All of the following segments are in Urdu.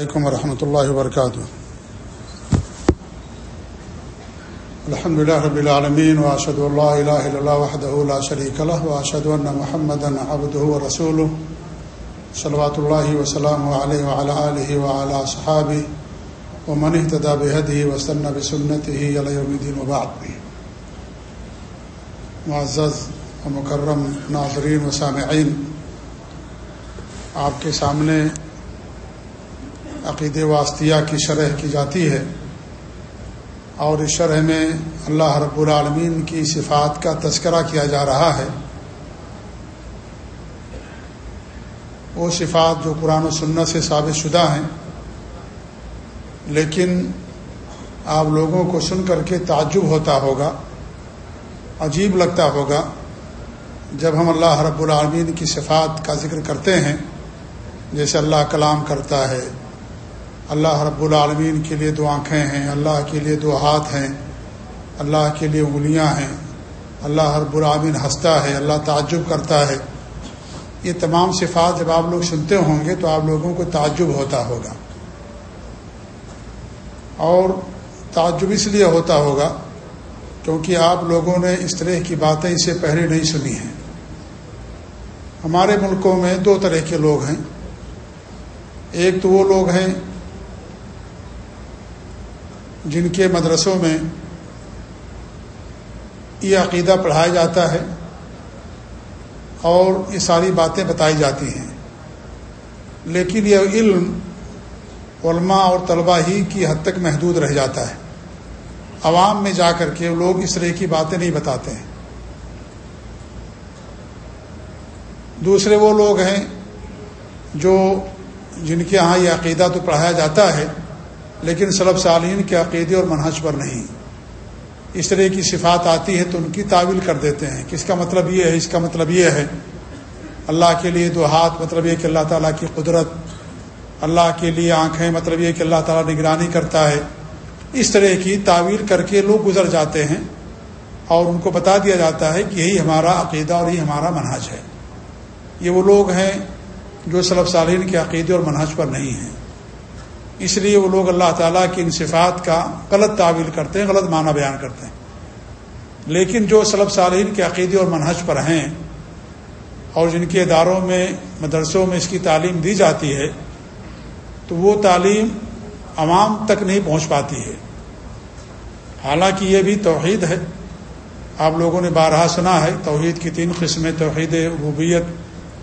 علیکم ورحمۃ اللہ وبرکاتہ۔ الحمد لله رب العالمين واشهد ان لا اله الا الله وحده لا شريك له واشهد ان محمدا عبده ورسوله صلوات الله وسلامه عليه وعلى اله وعلى اصحابه ومن اهتدى بهديه واستنى بسنته الى يوم الدين وبعد۔ معزز ومکرم ناظرین و سامعین، آپ کے سامنے عقید واسطیہ کی شرح کی جاتی ہے اور اس شرح میں اللہ رب العالمین کی صفات کا تذکرہ کیا جا رہا ہے۔ وہ صفات جو قرآن و سنت سے ثابت شدہ ہیں، لیکن آپ لوگوں کو سن کر کے تعجب ہوتا ہوگا، عجیب لگتا ہوگا جب ہم اللہ رب العالمین کی صفات کا ذکر کرتے ہیں، جیسے اللہ کلام کرتا ہے۔ اللہ رب العالمین کے لیے دو آنکھیں ہیں، اللہ کے لیے دو ہاتھ ہیں، اللہ کے لیے انگلیاں ہیں، اللہ رب العالمین ہنستا ہے، اللہ تعجب کرتا ہے۔ یہ تمام صفات جب آپ لوگ سنتے ہوں گے تو آپ لوگوں کو تعجب ہوتا ہوگا۔ اور تعجب اس لیے ہوتا ہوگا کیونکہ آپ لوگوں نے اس طرح کی باتیں اسے پہلے نہیں سنی ہیں۔ ہمارے ملکوں میں دو طرح کے لوگ ہیں۔ ایک تو وہ لوگ ہیں جن کے مدرسوں میں یہ عقیدہ پڑھایا جاتا ہے اور یہ ساری باتیں بتائی جاتی ہیں۔ لیکن یہ علم علماء اور طلباء ہی کی حد تک محدود رہ جاتا ہے۔ عوام میں جا کر کے لوگ اس طرح کی باتیں نہیں بتاتے ہیں۔ دوسرے وہ لوگ ہیں جو جن کے ہاں یہ عقیدہ تو پڑھایا جاتا ہے لیکن صلب صالین کے عقیدے اور منحج پر نہیں۔ اس طرح کی صفات آتی ہے تو ان کی تعویل کر دیتے ہیں۔ کہ اس کا مطلب یہ ہے، اس کا مطلب یہ ہے۔ اللہ کے لیے دو ہاتھ مطلب یہ کہ اللہ تعالیٰ کی قدرت۔ اللہ کے لیے آنکھیں مطلب یہ کہ اللہ تعالیٰ نگرانی کرتا ہے۔ اس طرح کی تعویل کر کے لوگ گزر جاتے ہیں۔ اور ان کو بتا دیا جاتا ہے کہ یہی ہمارا عقیدہ اور یہی ہمارا منحج ہے۔ یہ وہ لوگ ہیں جو صلب صالین کے عقیدے اور منحج پر نہیں ہیں۔ اس لیے وہ لوگ اللہ تعالیٰ کی ان صفات کا غلط تعویل کرتے ہیں، غلط معنی بیان کرتے ہیں۔ لیکن جو صلب صالین کے عقیدے اور منحج پر ہیں اور جن کے اداروں میں، مدرسوں میں اس کی تعلیم دی جاتی ہے، تو وہ تعلیم عوام تک نہیں پہنچ پاتی ہے۔ حالانکہ یہ بھی توحید ہے۔ آپ لوگوں نے بارہا سنا ہے، توحید کی تین قسمیں، توحید ربوبیت،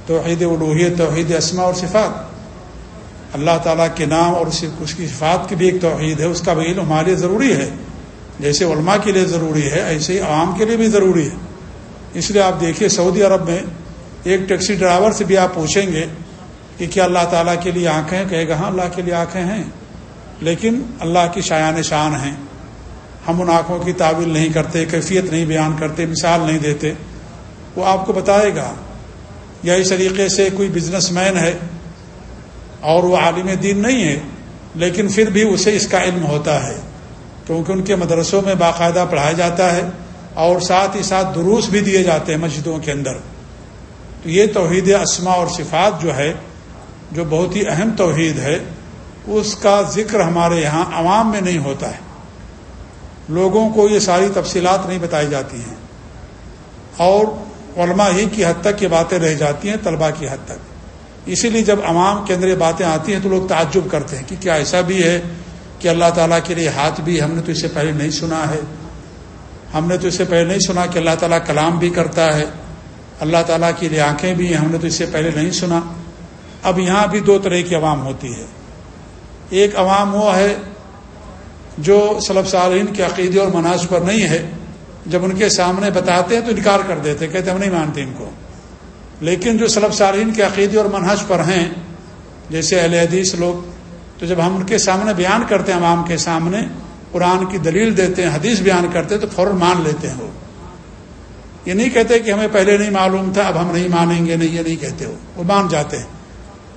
توحید الوحیت توحید اسما اور صفات۔ اللہ تعالیٰ کے نام اور اس کی صفات کی بھی ایک توحید ہے، اس کا بھی علم ہمارے لیے ضروری ہے۔ جیسے علماء کے لیے ضروری ہے، ایسے ہی عوام کے لیے بھی ضروری ہے۔ اس لیے آپ دیکھیے سعودی عرب میں ایک ٹیکسی ڈرائیور سے بھی آپ پوچھیں گے کہ کیا اللہ تعالیٰ کے لیے آنکھیں؟ کہے گا ہاں اللہ کے لیے آنکھیں ہیں۔ لیکن اللہ کی شایان شان ہیں۔ ہم ان آنکھوں کی تعویل نہیں کرتے، کیفیت نہیں بیان کرتے، مثال نہیں دیتے۔ وہ آپ کو بتائے گا، یا اس طریقے سے کوئی بزنس مین ہے اور وہ عالم دین نہیں ہے، لیکن پھر بھی اسے اس کا علم ہوتا ہے۔ کیونکہ ان کے مدرسوں میں باقاعدہ پڑھایا جاتا ہے اور ساتھ ہی ساتھ دروس بھی دیے جاتے ہیں مسجدوں کے اندر۔ تو یہ توحید اسما اور صفات جو ہے، جو بہت ہی اہم توحید ہے، اس کا ذکر ہمارے یہاں عوام میں نہیں ہوتا ہے۔ لوگوں کو یہ ساری تفصیلات نہیں بتائی جاتی ہیں۔ اور علماء ہی کی حد تک یہ باتیں رہ جاتی ہیں، طلباء کی حد تک۔ اسی لیے جب عوام کے اندر یہ باتیں آتی ہیں تو لوگ تعجب کرتے ہیں کہ کیا ایسا بھی ہے کہ اللہ تعالیٰ کے لیے ہاتھ بھی ہم نے تو اس سے پہلے نہیں سنا ہے۔ ہم نے تو اس سے پہلے نہیں سنا کہ اللہ تعالیٰ کلام بھی کرتا ہے۔ اللہ تعالیٰ کی لیے آنکھیں بھی ہم نے تو اس سے پہلے نہیں سنا۔ اب یہاں بھی دو طرح کی عوام ہوتی ہے۔ ایک عوام وہ ہے جو صلب صارین کے عقیدے اور مناج پر نہیں ہے۔ جب ان کے سامنے بتاتے ہیں تو انکار کر دیتے کہتے ہم نہیں مانتے ان کو۔ لیکن جو صلب صارین کے عقیدے اور منحج پر ہیں، جیسے اہل حدیث لوگ، تو جب ہم ان کے سامنے بیان کرتے ہیں عوام کے سامنے، قرآن کی دلیل دیتے ہیں، حدیث بیان کرتے ہیں، تو فوراً مان لیتے ہیں وہ۔ یہ نہیں کہتے کہ ہمیں پہلے نہیں معلوم تھا، اب ہم نہیں مانیں گے، نہیں، یہ نہیں کہتے ہو وہ مان جاتے ہیں۔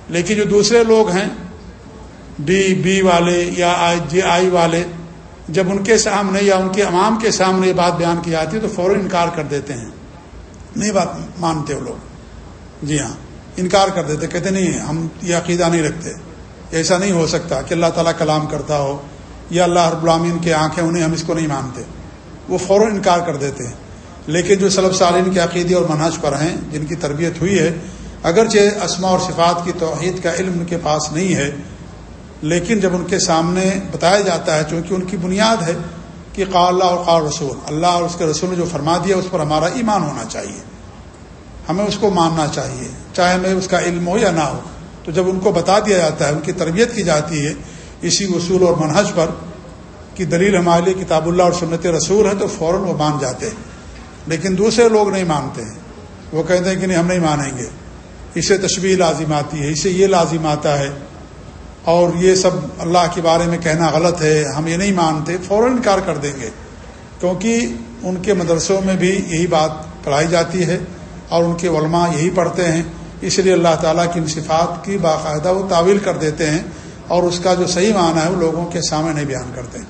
لیکن جو دوسرے لوگ ہیں، ڈی، بی والے یا آئی جی آئی والے، جب ان کے سامنے یا ان کے عوام کے سامنے یہ بات بیان کی جاتی ہے، تو فوراً انکار کر دیتے ہیں۔ نہیں بات مانتے وہ لوگ۔ جی ہاں انکار کر دیتے، کہتے نہیں، ہم یہ عقیدہ نہیں رکھتے۔ ایسا نہیں ہو سکتا کہ اللہ تعالیٰ کلام کرتا ہو، یا اللہ رب العامین کے آنکھیں انہیں ہم اس کو نہیں مانتے۔ وہ فوراً انکار کر دیتے ہیں۔ لیکن جو سلب سالین کے عقیدے اور منہج پر ہیں، جن کی تربیت ہوئی ہے، اگرچہ اسما اور صفات کی توحید کا علم ان کے پاس نہیں ہے، لیکن جب ان کے سامنے بتایا جاتا ہے، چونکہ ان کی بنیاد ہے کہ قال اللہ اور قال رسول، اللہ اور اس کے رسول نے جو فرما دیا، اس پر ہمارا ایمان ہونا چاہیے۔ ہمیں اس کو ماننا چاہیے، چاہے ہمیں اس کا علم ہو یا نہ ہو۔ تو جب ان کو بتا دیا جاتا ہے، ان کی تربیت کی جاتی ہے، اسی اصول اور منہج پر کہ دلیل ہمارے لیے کتاب اللہ اور سنت رسول ہے، تو فوراً وہ مان جاتے ہیں۔ لیکن دوسرے لوگ نہیں مانتے ہیں۔ وہ کہتے ہیں کہ نہیں، ہم نہیں مانیں گے۔ اسے تشبیح لازم آتی ہے، اسے یہ لازم آتا ہے۔ اور یہ سب اللہ کے بارے میں کہنا غلط ہے، ہم یہ نہیں مانتے، فوراً انکار کر دیں گے۔ کیونکہ ان کے مدرسوں میں بھی یہی بات پڑھائی جاتی ہے۔ اور ان کے علماء یہی پڑھتے ہیں، اس لیے اللہ تعالیٰ کی ان صفات کی باقاعدہ وہ تعویل کر دیتے ہیں اور اس کا جو صحیح معنی ہے وہ لوگوں کے سامنے نہیں بیان کرتے ہیں۔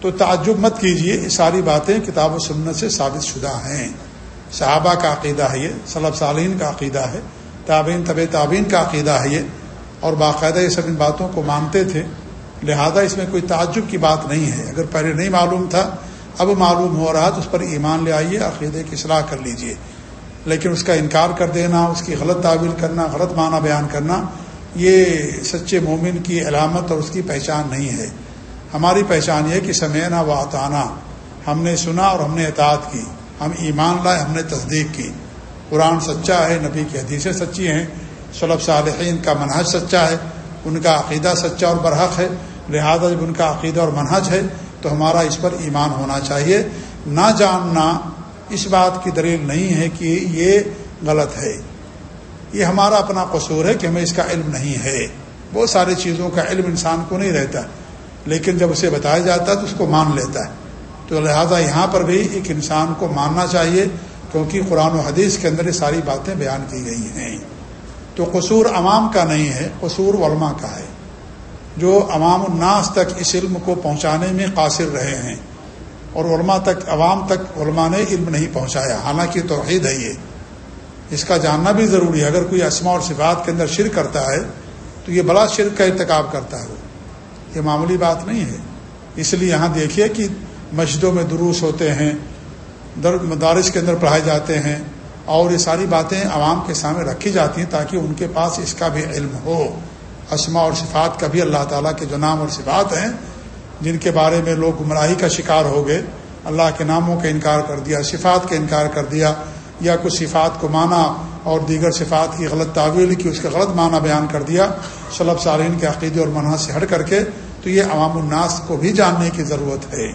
تو تعجب مت کیجیے یہ ساری باتیں کتاب و سنت سے ثابت شدہ ہیں۔ صحابہ کا عقیدہ ہے یہ صلب صالین کا عقیدہ ہے تابین طب تعبین کا عقیدہ ہے یہ۔ اور باقاعدہ یہ سب ان باتوں کو مانتے تھے، لہذا اس میں کوئی تعجب کی بات نہیں ہے۔ اگر پہلے نہیں معلوم تھا، اب معلوم ہو رہا تو اس پر ایمان لے آئیے، عقیدے کی اصلاح کر لیجیے۔ لیکن اس کا انکار کر دینا، اس کی غلط تعویل کرنا، غلط معنی بیان کرنا، یہ سچے مومن کی علامت اور اس کی پہچان نہیں ہے۔ ہماری پہچان یہ کہ سمینا و اطانہ ہم نے سنا اور ہم نے اطاعت کی، ہم ایمان لائے، ہم نے تصدیق کی۔ قرآن سچا ہے، نبی کی حدیثیں سچی ہیں صلب صالحین کا منحج سچا ہے، ان کا عقیدہ سچا اور برحق ہے۔ لہذا جب ان کا عقیدہ اور منحج ہے، تو ہمارا اس پر ایمان ہونا چاہیے۔ نہ جاننا اس بات کی دلیل نہیں ہے کہ یہ غلط ہے۔ یہ ہمارا اپنا قصور ہے کہ ہمیں اس کا علم نہیں ہے۔ بہت ساری چیزوں کا علم انسان کو نہیں رہتا، لیکن جب اسے بتایا جاتا ہے تو اس کو مان لیتا ہے۔ تو لہٰذا یہاں پر بھی ایک انسان کو ماننا چاہیے، کیونکہ قرآن و حدیث کے اندر یہ ساری باتیں بیان کی گئی ہیں۔ تو قصور عوام کا نہیں ہے، قصور علماء کا ہے۔ جو عوام الناس تک اس علم کو پہنچانے میں قاصر رہے ہیں۔ اور علماء تک، عوام تک علماء نے علم نہیں پہنچایا۔ حالانکہ توحید ہے یہ۔ اس کا جاننا بھی ضروری ہے۔ اگر کوئی اسما اور صفات کے اندر شرک کرتا ہے، تو یہ بڑا شرک کا ارتکاب کرتا ہے۔ وہ یہ معمولی بات نہیں ہے۔ اس لیے یہاں دیکھیے کہ مسجدوں میں دروس ہوتے ہیں، در، مدارس کے اندر پڑھائے جاتے ہیں اور یہ ساری باتیں عوام کے سامنے رکھی جاتی ہیں تاکہ ان کے پاس اس کا بھی علم ہو۔ اسما اور صفات کا بھی اللہ تعالیٰ کے جو نام اور صفات ہیں جن کے بارے میں لوگ گمراہی کا شکار ہو گئے، اللہ کے ناموں کا انکار کر دیا، صفات کا انکار کر دیا، یا کچھ صفات کو مانا اور دیگر صفات کی غلط تعویل کی اس کا غلط معنی بیان کر دیا صلب سارین کے عقیدے اور منحص سے ہٹ کر کے، تو یہ عوام الناس کو بھی جاننے کی ضرورت ہے۔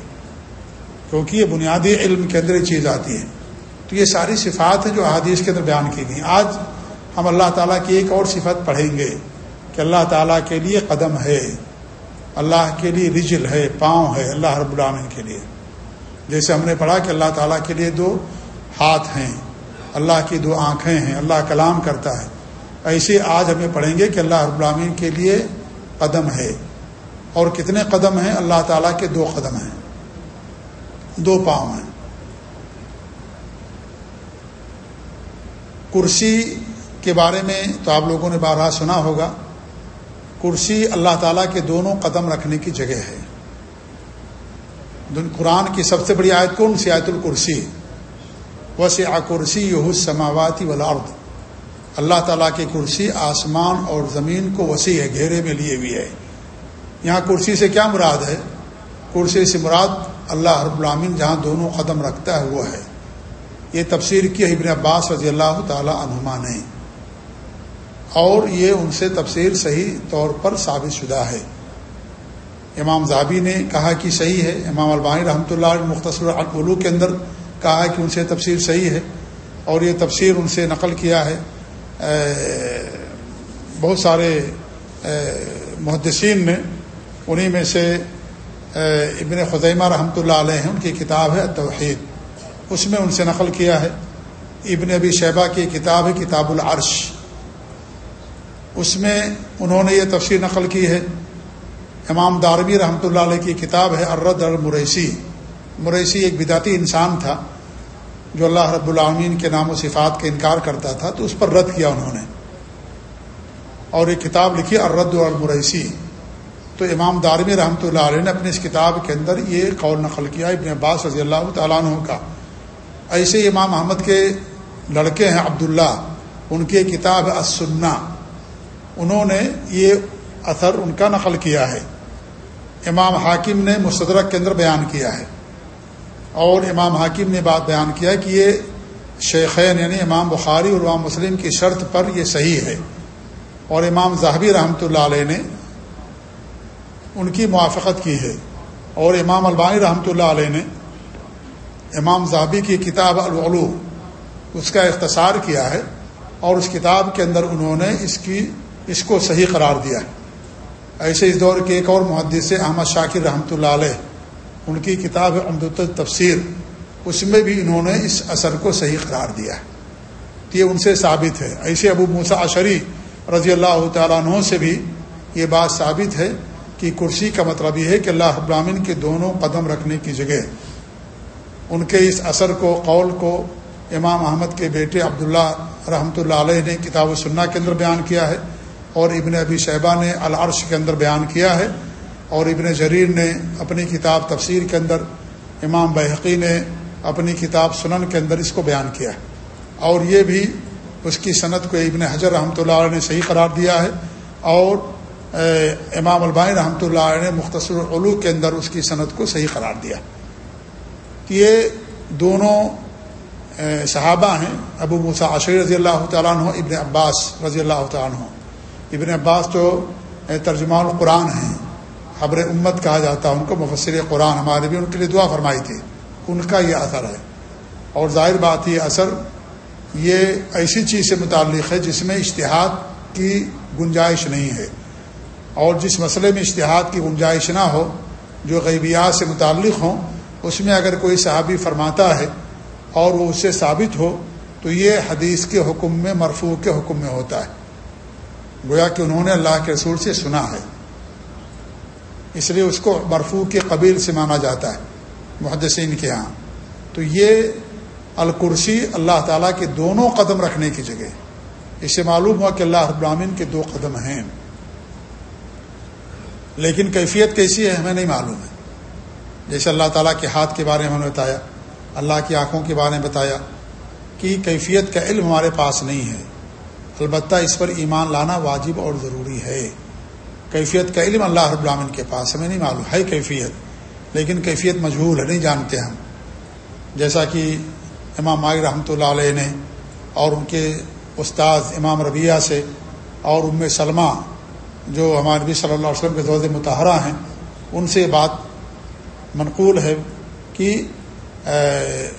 کیونکہ یہ بنیادی علم کے اندر یہ چیز آتی ہے۔ تو یہ ساری صفات ہیں جو احادیث کے اندر بیان کی گئی۔ آج ہم اللہ تعالیٰ کی ایک اور صفت پڑھیں گے کہ اللہ تعالیٰ کے لیے قدم ہے۔ اللہ کے لیے رجل ہے، پاؤں ہے، اللہ رب العالمین کے لیے۔ جیسے ہم نے پڑھا کہ اللہ تعالیٰ کے لیے دو ہاتھ ہیں، اللہ کی دو آنکھیں ہیں، اللہ کلام کرتا ہے۔ ایسے آج ہمیں پڑھیں گے کہ اللہ رب العالمین کے لیے قدم ہے۔ اور کتنے قدم ہیں؟ اللہ تعالیٰ کے دو قدم ہیں۔ دو پاؤں ہیں۔ کرسی کے بارے میں تو آپ لوگوں نے بارہ سنا ہوگا۔ کرسی اللہ تعالیٰ کے دونوں قدم رکھنے کی جگہ ہے۔ قرآن کی سب سے بڑی آیت کون سی؟ آیت الکرسی۔ وسیع کرسی یہ سماواتی ولاد اللہ تعالیٰ کی کرسی آسمان اور زمین کو وسیع ہے، گھیرے میں لیے ہوئی ہے۔ یہاں کرسی سے کیا مراد ہے؟ کرسی سے مراد اللہ رب العامن جہاں دونوں قدم رکھتا ہے وہ ہے۔ یہ تفسیر کی ابن عباس رضی اللہ تعالی عنہما نے۔ اور یہ ان سے تفسیر صحیح طور پر ثابت شدہ ہے۔ امام زابی نے کہا کہ صحیح ہے۔ امام البانی رحمۃ اللہ مختصر الولو کے اندر کہا کہ ان سے تفسیر صحیح ہے اور یہ تفسیر ان سے نقل کیا ہے۔ بہت سارے محدثین نے انہیں میں سے ابن خزیمہ رحمۃ اللہ علیہ ان کی کتاب ہے توحید اس میں ان سے نقل کیا ہے۔ ابن ابی شیبہ کی کتاب ہے کتاب العرش۔ اس میں انہوں نے یہ تفسیر نقل کی ہے۔ امام دارمی رحمۃ اللہ علیہ کی کتاب ہے ارد المریسی۔ مریسی ایک بداتی انسان تھا جو اللہ رب العامین کے نام و صفات کا انکار کرتا تھا، تو اس پر رد کیا انہوں نے۔ اور ایک کتاب لکھی ارد المریسی۔ تو امام دارمی رحمۃ اللہ علیہ نے اپنی اس کتاب کے اندر یہ قول نقل کیا ابن عباس رضی اللہ تعالیٰ عنہ کا۔ ایسے امام احمد کے لڑکے ہیں عبداللہ، ان کی کتاب اسنا انہوں نے یہ اثر ان کا نقل کیا ہے۔ امام حاکم نے مصدرک کے اندر بیان کیا ہے۔ اور امام حاکم نے بات بیان کیا کہ یہ شیخین یعنی امام بخاری اور امام مسلم کی شرط پر یہ صحیح ہے۔ اور امام زاہبی رحمۃ اللہ علیہ نے ان کی موافقت کی ہے۔ اور امام البانی رحمۃ اللہ علیہ نے امام زابی کی کتاب العلو اس کا اختصار کیا ہے۔ اور اس کتاب کے اندر انہوں نے اس کی اس کو صحیح قرار دیا ہے۔ ایسے اس دور کے ایک اور محدث احمد شاکر رحمۃ اللہ علیہ۔ ان کی کتاب امدت تفسیر، اس میں بھی انہوں نے اس اثر کو صحیح قرار دیا ہے۔ یہ ان سے ثابت ہے۔ ایسے ابو موسا عشری رضی اللہ تعالیٰ عنہ سے بھی یہ بات ثابت ہے کہ کرسی کا مطلب یہ ہے کہ اللہ ابراہین کے دونوں قدم رکھنے کی جگہ۔ ان کے اس اثر کو، قول کو امام احمد کے بیٹے عبداللہ رحمۃ اللہ علیہ نے کتاب و سننا کے اندر بیان کیا ہے۔ اور ابن ابی شہبہ نے العرش کے اندر بیان کیا ہے اور ابن جریر نے اپنی کتاب تفسیر کے اندر امام بحقی نے اپنی کتاب سنن کے اندر اس کو بیان کیا ہے۔ اور یہ بھی اس کی صنعت کو ابن حجر رحمۃ اللہ علیہ نے صحیح قرار دیا ہے اور امام البائن رحمۃ اللہ علیہ نے مختصر العلو کے اندر اس کی صنعت کو صحیح قرار دیا۔ یہ دونوں صحابہ ہیں، ابو موسا عشری رضی اللہ تعالیٰ عنہ، ابن عباس رضی اللہ تعالیٰ عنہ۔ ابن عباس جو ترجمان القرآن ہیں۔ حبر امت کہا جاتا ہے، ان کو مفسر قرآن ہمارے بھی ان کے لیے دعا فرمائی تھی۔ ان کا یہ اثر ہے۔ اور ظاہر بات یہ اثر، یہ ایسی چیز سے متعلق ہے جس میں اشتہاد کی گنجائش نہیں ہے۔ اور جس مسئلے میں اشتہاد کی گنجائش نہ ہو، جو غیبیات سے متعلق ہوں، اس میں اگر کوئی صحابی فرماتا ہے اور وہ اس سے ثابت ہو، تو یہ حدیث کے حکم میں، مرفوع کے حکم میں ہوتا ہے۔ گویا کہ انہوں نے اللہ کے رسول سے سنا ہے۔ اس لیے اس کو مرفوع کے قبیل سے مانا جاتا ہے، محدثین کے ہاں۔ تو یہ الکرسی اللہ تعالیٰ کے دونوں قدم رکھنے کی جگہ اس سے معلوم ہوا کہ اللہ ابراہین کے دو قدم ہیں۔ لیکن کیفیت کیسی ہے ہمیں نہیں معلوم ہے۔ جیسے اللہ تعالیٰ کے ہاتھ کے بارے میں ہم نے بتایا، اللہ کی آنکھوں کے بارے میں بتایا کہ کیفیت کا علم ہمارے پاس نہیں ہے۔ البتہ اس پر ایمان لانا واجب اور ضروری ہے۔ کیفیت کا علم اللہ رب العالمین کے پاس، ہمیں نہیں معلوم ہے کیفیت، لیکن کیفیت مجہول ہے، نہیں جانتے ہم۔ جیسا کہ امام مائی رحمۃ اللہ علیہ نے اور ان کے استاد امام ربیہ سے اور ام سلمہ جو ہمارے نبی صلی اللہ علیہ وسلم کے زوج متحرہ ہیں، ان سے بات منقول ہے کہ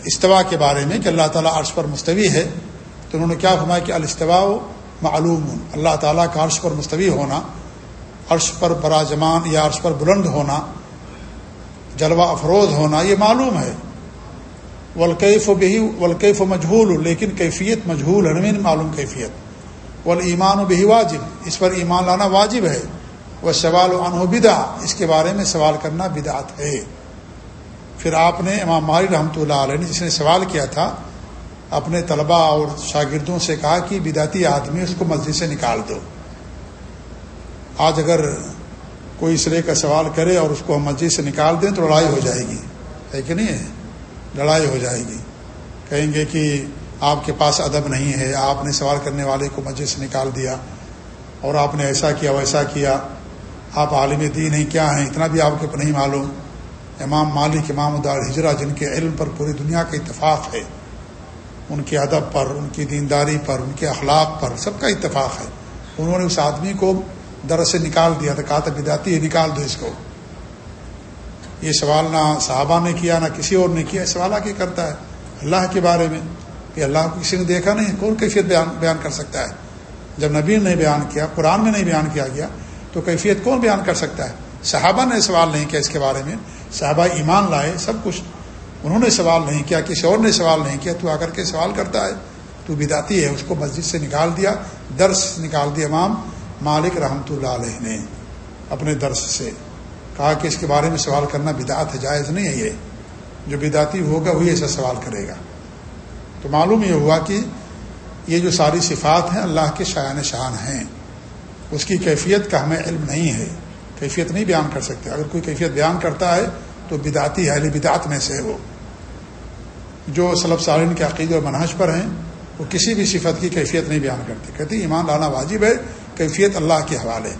استوا کے بارے میں کہ اللہ تعالیٰ عرش پر مستوی ہے۔ تو انہوں نے کیا فرمایا کہ الاستواء معلوم، اللہ تعالیٰ کا عرش پر مستوی ہونا، عرش پر براجمان یا عرش پر بلند ہونا، جلوہ افروز ہونا، یہ معلوم ہے۔ ولقیف و بہی ولقیف و مجہول، لیکن کیفیت مجہول ہے نہیں معلوم کیفیت۔ ولیمان و بہی واجب، اس پر ایمان لانا واجب ہے۔ وہ سوال و انو بدا اس کے بارے میں سوال کرنا بدعت ہے۔ پھر آپ نے امام ماری رحمۃ اللہ علیہ نے جس نے سوال کیا تھا اپنے طلبہ اور شاگردوں سے کہا کہ بداتی آدمی اس کو مسجد سے نکال دو۔ آج اگر کوئی اسرے کا سوال کرے اور اس کو ہم مسجد سے نکال دیں تو لڑائی ہو جائے گی۔ ہے کہ نہیں؟ ہے لڑائی ہو جائے گی۔ کہیں گے کہ آپ کے پاس ادب نہیں ہے، آپ نے سوال کرنے والے کو مسجد سے نکال دیا اور آپ نے ایسا کیا، ویسا کیا۔ آپ عالم دین ہیں، کیا ہیں؟ اتنا بھی آپ کو نہیں معلوم۔ امام مالک، امام ادار ہجرا جن کے علم پر پوری دنیا کا اتفاق ہے۔ ان کے ادب پر، ان کی دینداری پر، ان کے اخلاق پر، سب کا اتفاق ہے۔ انہوں نے اس آدمی کو در سے نکال دیا تھا کہا تھا بداتی ہے نکال دو اس کو۔ یہ سوال نہ صحابہ نے کیا، نہ کسی اور نے کیا سوال آ کے کرتا ہے۔ اللہ کے بارے میں کہ اللہ کو کسی نے دیکھا نہیں، کون کیفیت بیان بیان کر سکتا ہے؟ جب نبی نے بیان کیا، قرآن میں نہیں بیان کیا گیا، تو کیفیت کون بیان کر سکتا ہے؟ صحابہ نے سوال نہیں کیا اس کے بارے میں۔ صحابہ ایمان لائے، سب کچھ انہوں نے سوال نہیں کیا، کسی اور نے سوال نہیں کیا، تو آ کر کے سوال کرتا ہے، تو بداتی ہے، اس کو مسجد سے نکال دیا، درس نکال دیا امام مالک رحمۃ اللہ علیہ نے اپنے درس سے۔ کہا کہ اس کے بارے میں سوال کرنا بدعت ہے، جائز نہیں ہے یہ۔ جو بداتی ہوگا، وہی ایسا سوال کرے گا۔ تو معلوم یہ ہوا کہ یہ جو ساری صفات ہیں، اللہ کے شایان شان ہیں۔ اس کی کیفیت کا ہمیں علم نہیں ہے۔ کیفیت نہیں بیان کر سکتے۔ اگر کوئی کیفیت بیان کرتا ہے تو بدعتی اہل بدعت میں سے وہ جو صلب سالین کے عقید و منحج پر ہیں، وہ کسی بھی صفت کی کیفیت نہیں بیان کرتے۔ کہتے ایمان لانا واجب ہے، کیفیت اللہ کے حوالے۔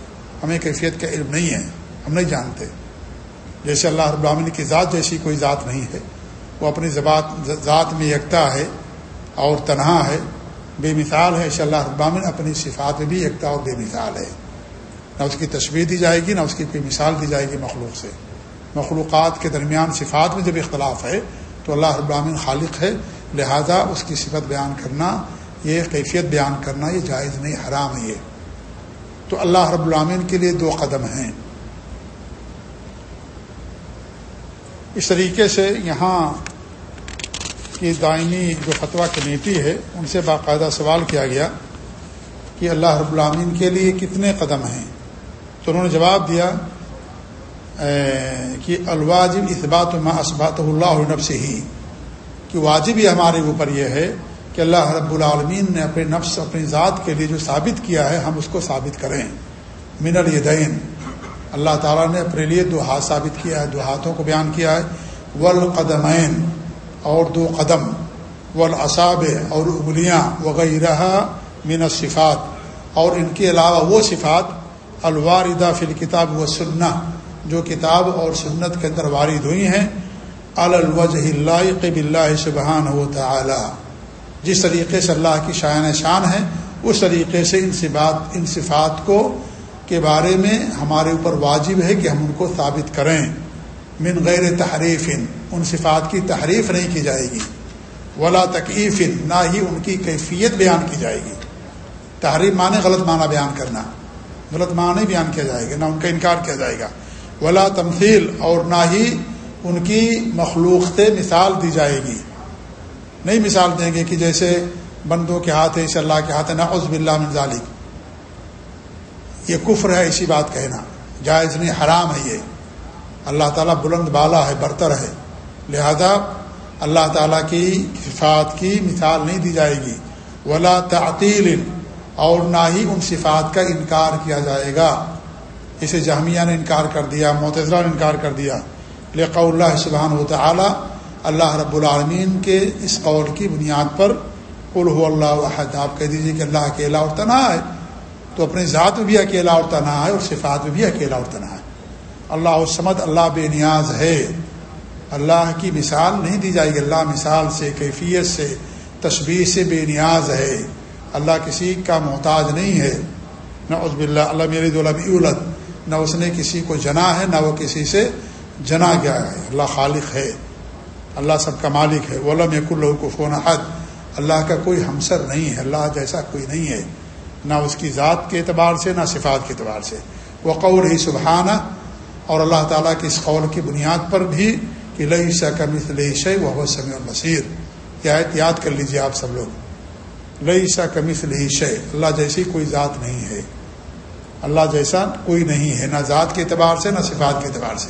ہمیں کیفیت کا علم نہیں ہے، ہم نہیں جانتے۔ جیسے اللہ رب العالمین کی ذات جیسی کوئی ذات نہیں ہے۔ وہ اپنی ذات میں یکتا ہے اور تنہا ہے، بے مثال ہے۔ ایسے اللہ رب العالمین اپنی صفات میں بھی یکتا اور بے مثال ہے۔ نہ اس کی تصویر دی جائے گی، نہ اس کی کوئی مثال دی جائے گی مخلوق سے۔ مخلوقات کے درمیان صفات میں جب اختلاف ہے تو اللہ رب العالمین خالق ہے، لہذا اس کی صفت بیان کرنا، یہ کیفیت بیان کرنا، یہ جائز نہیں، حرام ہے یہ۔ تو اللہ رب العامن کے لیے دو قدم ہیں۔ اس طریقے سے یہاں کی دائنی جو فتویٰ کمیٹی ہے، ان سے باقاعدہ سوال کیا گیا کہ اللہ رب العامین کے لیے کتنے قدم ہیں۔ تو انہوں نے جواب دیا کہ الواجب اثبات ما اسبات اللہ نب سے ہی کہ واجب ہی ہمارے اوپر یہ ہے کہ اللہ رب العالمین نے اپنے نفس، اپنی ذات کے لیے جو ثابت کیا ہے، ہم اس کو ثابت کریں۔ من الیدین، اللہ تعالیٰ نے اپنے لیے دو ہاتھ ثابت کیا ہے، دو ہاتھوں کو بیان کیا ہے۔ والقدمین، اور دو قدم۔ والاصاب اور انگلیاں۔ وغیرہ من الصفات۔ اور ان کے علاوہ وہ صفات، الواردہ فی الکتاب و سننا جو کتاب اور سنت کے اندر وارد ہوئی ہیں الوجہ اللہ قب اللہ سبحان و تعالی جس طریقے سے اللہ کی شاعن شان ہے، اس طریقے سے ان صفات ان صفات کو کے بارے میں ہمارے اوپر واجب ہے کہ ہم ان کو ثابت کریں۔ من غیر تحریف، ان صفات کی تحریف نہیں کی جائے گی۔ ولا تکیف نہ ہی ان کی کیفیت بیان کی جائے گی۔ تحریف معنی غلط معنی بیان کرنا۔ غلط معنی بیان کیا جائے گا، نہ ان کا انکار کیا جائے گا۔ ولا تمثیل اور نہ ہی ان کی مخلوق سے مثال دی جائے گی۔ نہیں مثال دیں گے کہ جیسے بندوں کے ہاتھ ہے اسے اللہ کے ہاتھ ہے نا عزب اللہ من ذالک۔ یہ کفر ہے، اسی بات کہنا۔ جائز نہیں، حرام ہے یہ۔ اللہ تعالیٰ بلند بالا ہے، برتر ہے۔ لہذا اللہ تعالیٰ کی صفات کی مثال نہیں دی جائے گی۔ ولا تعطیل اور نہ ہی ان صفات کا انکار کیا جائے گا۔ اسے جہمیہ نے انکار کر دیا معتضرہ نے انکار کر دیا۔ لق اللہ سبحان و تعالی اللہ رب العالمین کے اس قول کی بنیاد پر ہو اللہ وحد، آپ کہہ دیجیے کہ اللہ اکیلا اور تنہا ہے۔ تو اپنی ذات میں بھی اکیلا اور تنہا ہے اور صفات میں بھی اکیلا اور تنہا ہے۔ اللہ سمد اللہ بے نیاز ہے۔ اللہ کی مثال نہیں دی جائے گی، اللہ مثال سے، کیفیت سے تشبیح سے بے نیاز ہے۔ اللہ کسی کا محتاج نہیں ہے۔ نہ عزب اللہ اللہ میری دولت نہ اس نے کسی کو جنا ہے، نہ وہ کسی سے جنا گیا ہے۔ اللہ خالق ہے۔ اللہ سب کا مالک ہے۔ غلام یق اللہ کو فون حد اللہ کا کوئی ہمسر نہیں ہے۔ اللہ جیسا کوئی نہیں ہے۔ نہ اس کی ذات کے اعتبار سے، نہ صفات کے اعتبار سے۔ وہ قول ہی سبحانہ۔ اور اللہ تعالیٰ کی اس قول کی بنیاد پر بھی کہ لئی سا کا مثل وہ سمیع البصیر۔ یہ آیت یاد کر لیجیے آپ سب لوگ۔ لئی سا کا مثل شے اللہ جیسی کوئی ذات نہیں ہے۔ اللہ جیسا کوئی نہیں ہے، نہ ذات کے اعتبار سے، نہ صفات کے اعتبار سے۔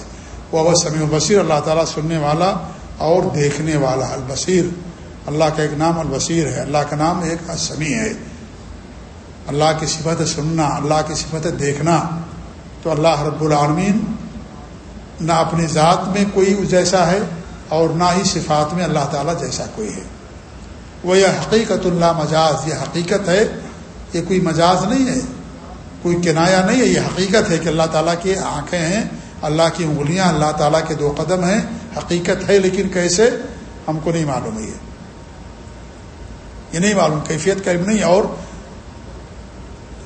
وہ سمیع البصیر، اللہ تعالیٰ سننے والا اور دیکھنے والا البصیر۔ اللہ کا ایک نام البصیر ہے، اللہ کا نام ایک اسمی ہے۔ اللہ کی صفت سننا، اللہ کی صفت دیکھنا۔ تو اللہ رب العالمین نہ اپنی ذات میں کوئی جیسا ہے اور نہ ہی صفات میں اللہ تعالیٰ جیسا کوئی ہے۔ وہ یہ حقیقت اللہ مجاز، یہ حقیقت ہے، یہ کوئی مجاز نہیں ہے۔ کوئی کنایا نہیں ہے، یہ حقیقت ہے کہ اللہ تعالیٰ کی آنکھیں ہیں، اللہ کی انگلیاں، اللہ تعالیٰ کے دو قدم ہیں۔ حقیقت ہے لیکن کیسے؟ ہم کو نہیں معلوم ہے یہ۔ نہیں معلوم، کیفیت کا علم نہیں اور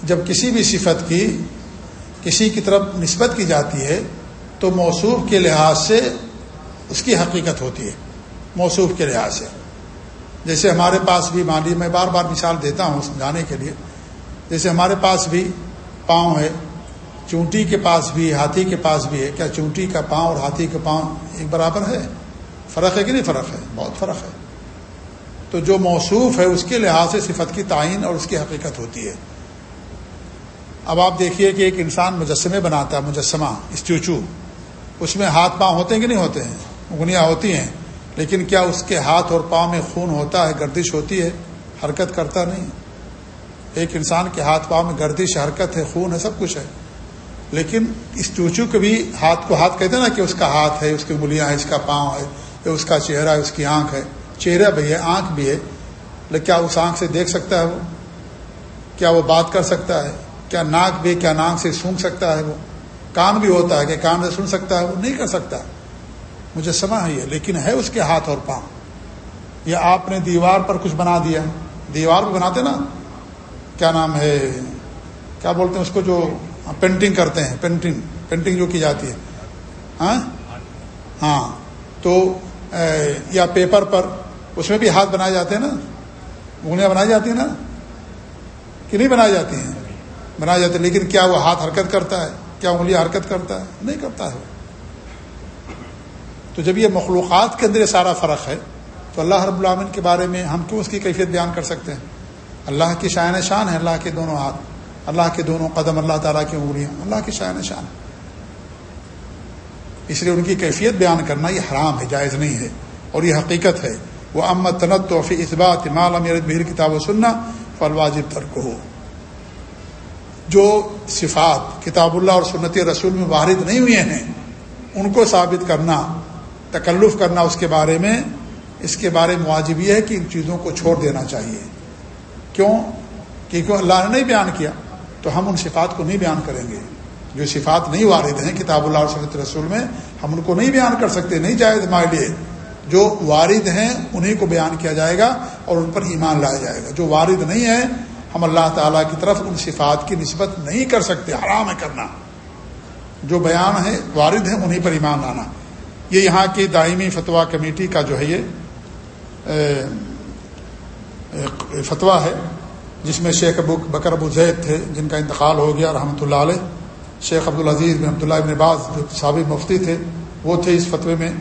جب کسی بھی صفت کی، کسی کی طرف نسبت کی جاتی ہے، تو موصوف کے لحاظ سے اس کی حقیقت ہوتی ہے۔ موصوف کے لحاظ سے۔ جیسے ہمارے پاس بھی مان میں بار بار مثال دیتا ہوں سمجھانے کے لیے۔ جیسے ہمارے پاس بھی پاؤں ہے، چونٹی کے پاس بھی ہاتھی کے پاس بھی ہے۔ کیا چونٹی کا پاؤں اور ہاتھی کا پاؤں ایک برابر ہے؟ فرق ہے کہ نہیں فرق ہے؟ بہت فرق ہے۔ تو جو موصوف ہے، اس کے لحاظ سے صفت کی تعین اور اس کی حقیقت ہوتی ہے۔ اب آپ دیکھیے کہ ایک انسان مجسمے بناتا ہے، مجسمہ، اسٹیچو۔ اس میں ہاتھ پاؤں ہوتے ہیں کہ نہیں ہوتے ہیں؟ انگلیاں ہوتی ہیں۔ لیکن کیا اس کے ہاتھ اور پاؤں میں خون ہوتا ہے، گردش ہوتی ہے؟ حرکت کرتا نہیں۔ ایک انسان کے ہاتھ پاؤں میں گردش، حرکت ہے، خون ہے، سب کچھ ہے۔ لیکن اس چوچو کے بھی ہاتھ کو ہاتھ کہتے ہیں نا کہ اس کا ہاتھ ہے، اس کی انگلیاں ہیں، اس کا پاؤں ہے اس کا چہرہ ہے اس کی آنکھ ہے۔ چہرہ بھی ہے، آنکھ بھی ہے۔ لیکن کیا اس آنکھ سے دیکھ سکتا ہے وہ؟ کیا وہ بات کر سکتا ہے؟ کیا ناک بھی، کیا ناک سے سونگ سکتا ہے وہ؟ کان بھی ہوتا ہے کہ کان سے سن سکتا ہے وہ؟ نہیں کر سکتا۔ مجھے سما ہے یہ لیکن ہے اس کے ہاتھ اور پاؤں۔ یا آپ نے دیوار پر کچھ بنا دیا؟ دیوار پہ بناتے نا۔ کیا نام ہے، کیا بولتے ہیں اس کو جو پینٹنگ کرتے ہیں پینٹنگ پینٹنگ جو کی جاتی ہے۔ ہاں؟ ہاں۔ تو یا پیپر پر اس میں بھی ہاتھ بنائے جاتے ہیں نا۔ انگلیاں بنائی جاتی ہیں نا۔ کہ نہیں بنائی جاتی ہیں؟ بنائی جاتی لیکن کیا وہ ہاتھ حرکت کرتا ہے؟ کیا انگلیاں حرکت کرتا ہے؟ نہیں کرتا ہے۔ تو جب یہ مخلوقات کے اندر یہ سارا فرق ہے، تو اللہ رب العامن کے بارے میں ہم کیوں اس کی کیفیت بیان کر سکتے ہیں؟ اللہ کی شائن شان ہے، اللہ کے دونوں ہاتھ، اللہ کے دونوں قدم، اللہ تعالیٰ کی انگلیاں، اللہ کی شائن شان۔ ہے اس لیے ان کی کیفیت بیان کرنا یہ حرام ہے، جائز نہیں ہے۔ اور یہ حقیقت ہے۔ وہ امت تنت توفی اس بات مال امیر بہر کتاب و سننا فلواجب ترک ہو جو صفات کتاب اللہ اور سنت رسول میں وارد نہیں ہوئے ہیں، ان کو ثابت کرنا، تکلف کرنا اس کے بارے میں، اس کے بارے میں واجب یہ ہے کہ ان چیزوں کو چھوڑ دینا چاہیے۔ کیوں؟ کیونکہ اللہ نے نہیں بیان کیا، تو ہم ان صفات کو نہیں بیان کریں گے۔ جو صفات نہیں وارد ہیں کتاب اللہ اور سنت رسول میں، ہم ان کو نہیں بیان کر سکتے، نہیں جائز ہمارے لیے جو وارد ہیں، انہیں کو بیان کیا جائے گا اور ان پر ایمان لایا جائے گا۔ جو وارد نہیں ہے ہم اللہ تعالیٰ کی طرف ان صفات کی نسبت نہیں کر سکتے، حرام ہے کرنا۔ جو بیان ہے، وارد ہیں، انہیں پر ایمان لانا۔ یہ یہاں کی دائمی فتویٰ کمیٹی کا جو ہے یہ فتویٰ ہے جس میں شیخ ابو بکر ابو زید تھے، جن کا انتقال ہو گیا رحمۃ اللہ علیہ۔ شیخ عبدالعزیز بن عبداللہ ابن باز جو سابق مفتی تھے، وہ تھے اس فتوے میں۔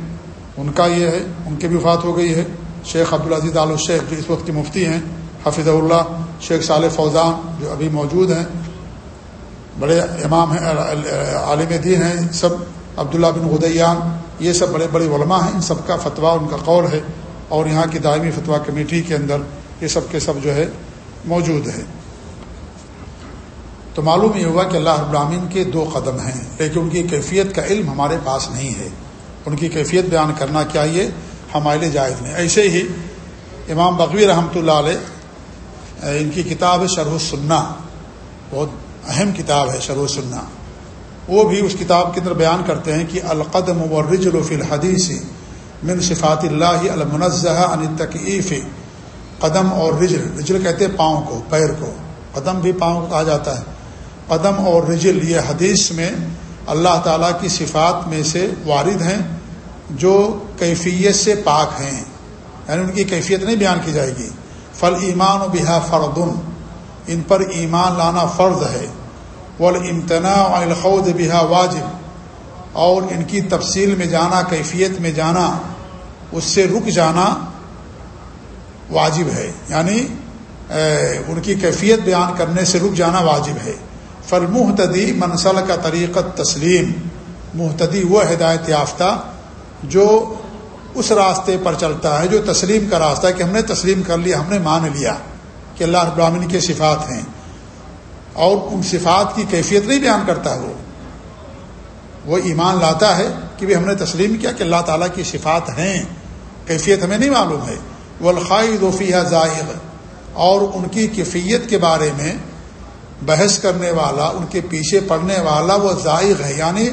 ان کا یہ ہے، ان کی بھی وفات ہو گئی ہے۔ شیخ عبدالعزیز عال الشیخ، جو اس وقت کے مفتی ہیں حفظ اللہ، شیخ صالح فوزان، جو ابھی موجود ہیں۔ بڑے امام ہیں، عالم دین ہیں سب۔ عبداللہ بن غدیان، یہ سب بڑے بڑے علماء ہیں۔ ان سب کا فتویٰ، ان کا قول ہے۔ اور یہاں کی دائمی فتویٰ کمیٹی کے اندر یہ سب کے سب جو ہے موجود ہے تو معلوم یہ ہوا کہ اللہ ابراہین کے دو قدم ہیں لیکن ان کی کیفیت کا علم ہمارے پاس نہیں ہے۔ ان کی کیفیت بیان کرنا چاہیے ہمارے لیے جائز نہیں ایسے ہی امام بغوی رحمۃ اللہ علیہ ان کی کتاب ہے شرح السنہ۔ بہت اہم کتاب ہے شرح السنہ۔ وہ بھی اس کتاب کے اندر بیان کرتے ہیں کہ القدم و رجل فی الحدیث من صفات اللہ المنزہ ان تکیف قدم اور رجل رجل کہتے ہیں پاؤں کو، پیر کو، قدم بھی پاؤں کو کہا جاتا ہے۔ قدم اور رجل، یہ حدیث میں اللہ تعالیٰ کی صفات میں سے وارد ہیں جو کیفیت سے پاک ہیں۔ یعنی ان کی کیفیت نہیں بیان کی جائے گی۔ فل ایمان و بحا فردن ان پر ایمان لانا فرض ہے۔ والامتناع الخود بحا واجب، اور ان کی تفصیل میں جانا، کیفیت میں جانا، اس سے رک جانا واجب ہے۔ یعنی ان کی کیفیت بیان کرنے سے رک جانا واجب ہے۔ فلمحتدی منسل کا طریقت تسلیم محتدی وہ ہدایت یافتہ جو اس راستے پر چلتا ہے، جو تسلیم کا راستہ ہے کہ ہم نے تسلیم کر لیا، ہم نے مان لیا کہ اللہ ابراہین کے صفات ہیں۔ اور ان صفات کی کیفیت نہیں بیان کرتا وہ۔ وہ ایمان لاتا ہے کہ بھی ہم نے تسلیم کیا کہ اللہ تعالیٰ کی صفات ہیں۔ کیفیت ہمیں نہیں معلوم ہے۔ وہ القاعد وفیہ اور ان کی کیفیت کے بارے میں بحث کرنے والا، ان کے پیچھے پڑنے والا وہ ذائق ہے یعنی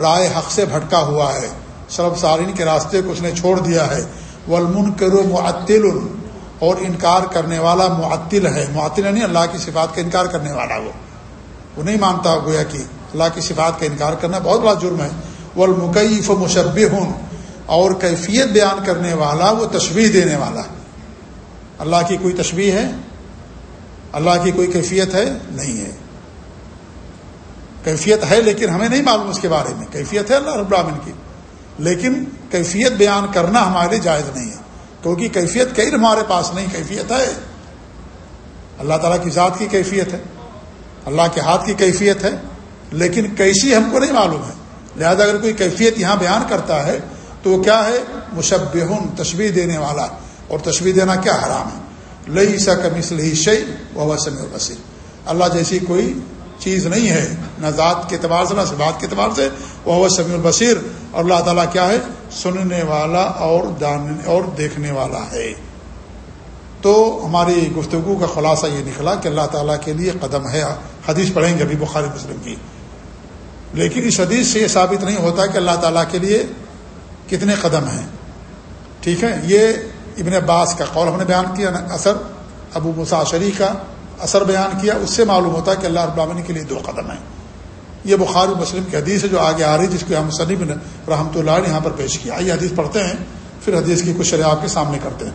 رائے حق سے بھٹکا ہوا ہے۔ سرب سارین کے راستے کو اس نے چھوڑ دیا ہے۔ ولمن کرو معطل، اور انکار کرنے والا معطل ہے۔ معطل یعنی اللہ کی صفات کا انکار کرنے والا وہ۔ وہ نہیں مانتا گویا کہ اللہ کی صفات کا انکار کرنا بہت بڑا جرم ہے۔ وہ المقیف و اور کیفیت بیان کرنے والا، وہ تشویح دینے والا ہے۔ اللہ کی کوئی تشویح ہے؟ اللہ کی کوئی کیفیت ہے؟ نہیں ہے۔ کیفیت ہے لیکن ہمیں نہیں معلوم اس کے بارے میں۔ کیفیت ہے اللہ رب العالمین کی۔ لیکن کیفیت بیان کرنا ہمارے جائز نہیں ہے۔ کیونکہ کیفیت کئی ہمارے پاس نہیں، کیفیت ہے۔ اللہ تعالیٰ کی ذات کی کیفیت ہے۔ اللہ کے ہاتھ کی کیفیت ہے۔ لیکن کیسی ہم کو نہیں معلوم ہے۔ لہذا اگر کوئی کیفیت یہاں بیان کرتا ہے تو وہ کیا ہے؟ مشبہ تشبیح دینے والا۔ اور تشبیح دینا کیا حرام ہے؟ لئی سا کمسل ہی شعی وہ سمی البصیر۔ اللہ جیسی کوئی چیز نہیں ہے، نہ ذات کے اعتبار سے، نہ صفات کے اعتبار سے وہ سمیع البصیر۔ اور اللہ تعالیٰ کیا ہے؟ سننے والا اور دان اور دیکھنے والا ہے۔ تو ہماری گفتگو کا خلاصہ یہ نکلا کہ اللہ تعالیٰ کے لیے قدم ہے۔ حدیث پڑھیں گے ابھی بخاری مسلم کی۔ لیکن اس حدیث سے یہ ثابت نہیں ہوتا کہ اللہ تعالیٰ کے لیے کتنے قدم ہیں۔ ٹھیک ہے؟ یہ ابن عباس کا قول ہم نے بیان کیا، اثر ابو مساشری کا اثر بیان کیا۔ اس سے معلوم ہوتا ہے کہ اللہ رب العالمین کے لیے دو قدم ہیں۔ یہ بخاری مسلم کی حدیث ہے جو آگے آ رہی جس کو ہم صنیب نے رحمۃ اللہ نے یہاں پر پیش کیا۔ آئیے حدیث پڑھتے ہیں، پھر حدیث کی کچھ شرح آپ کے سامنے کرتے ہیں۔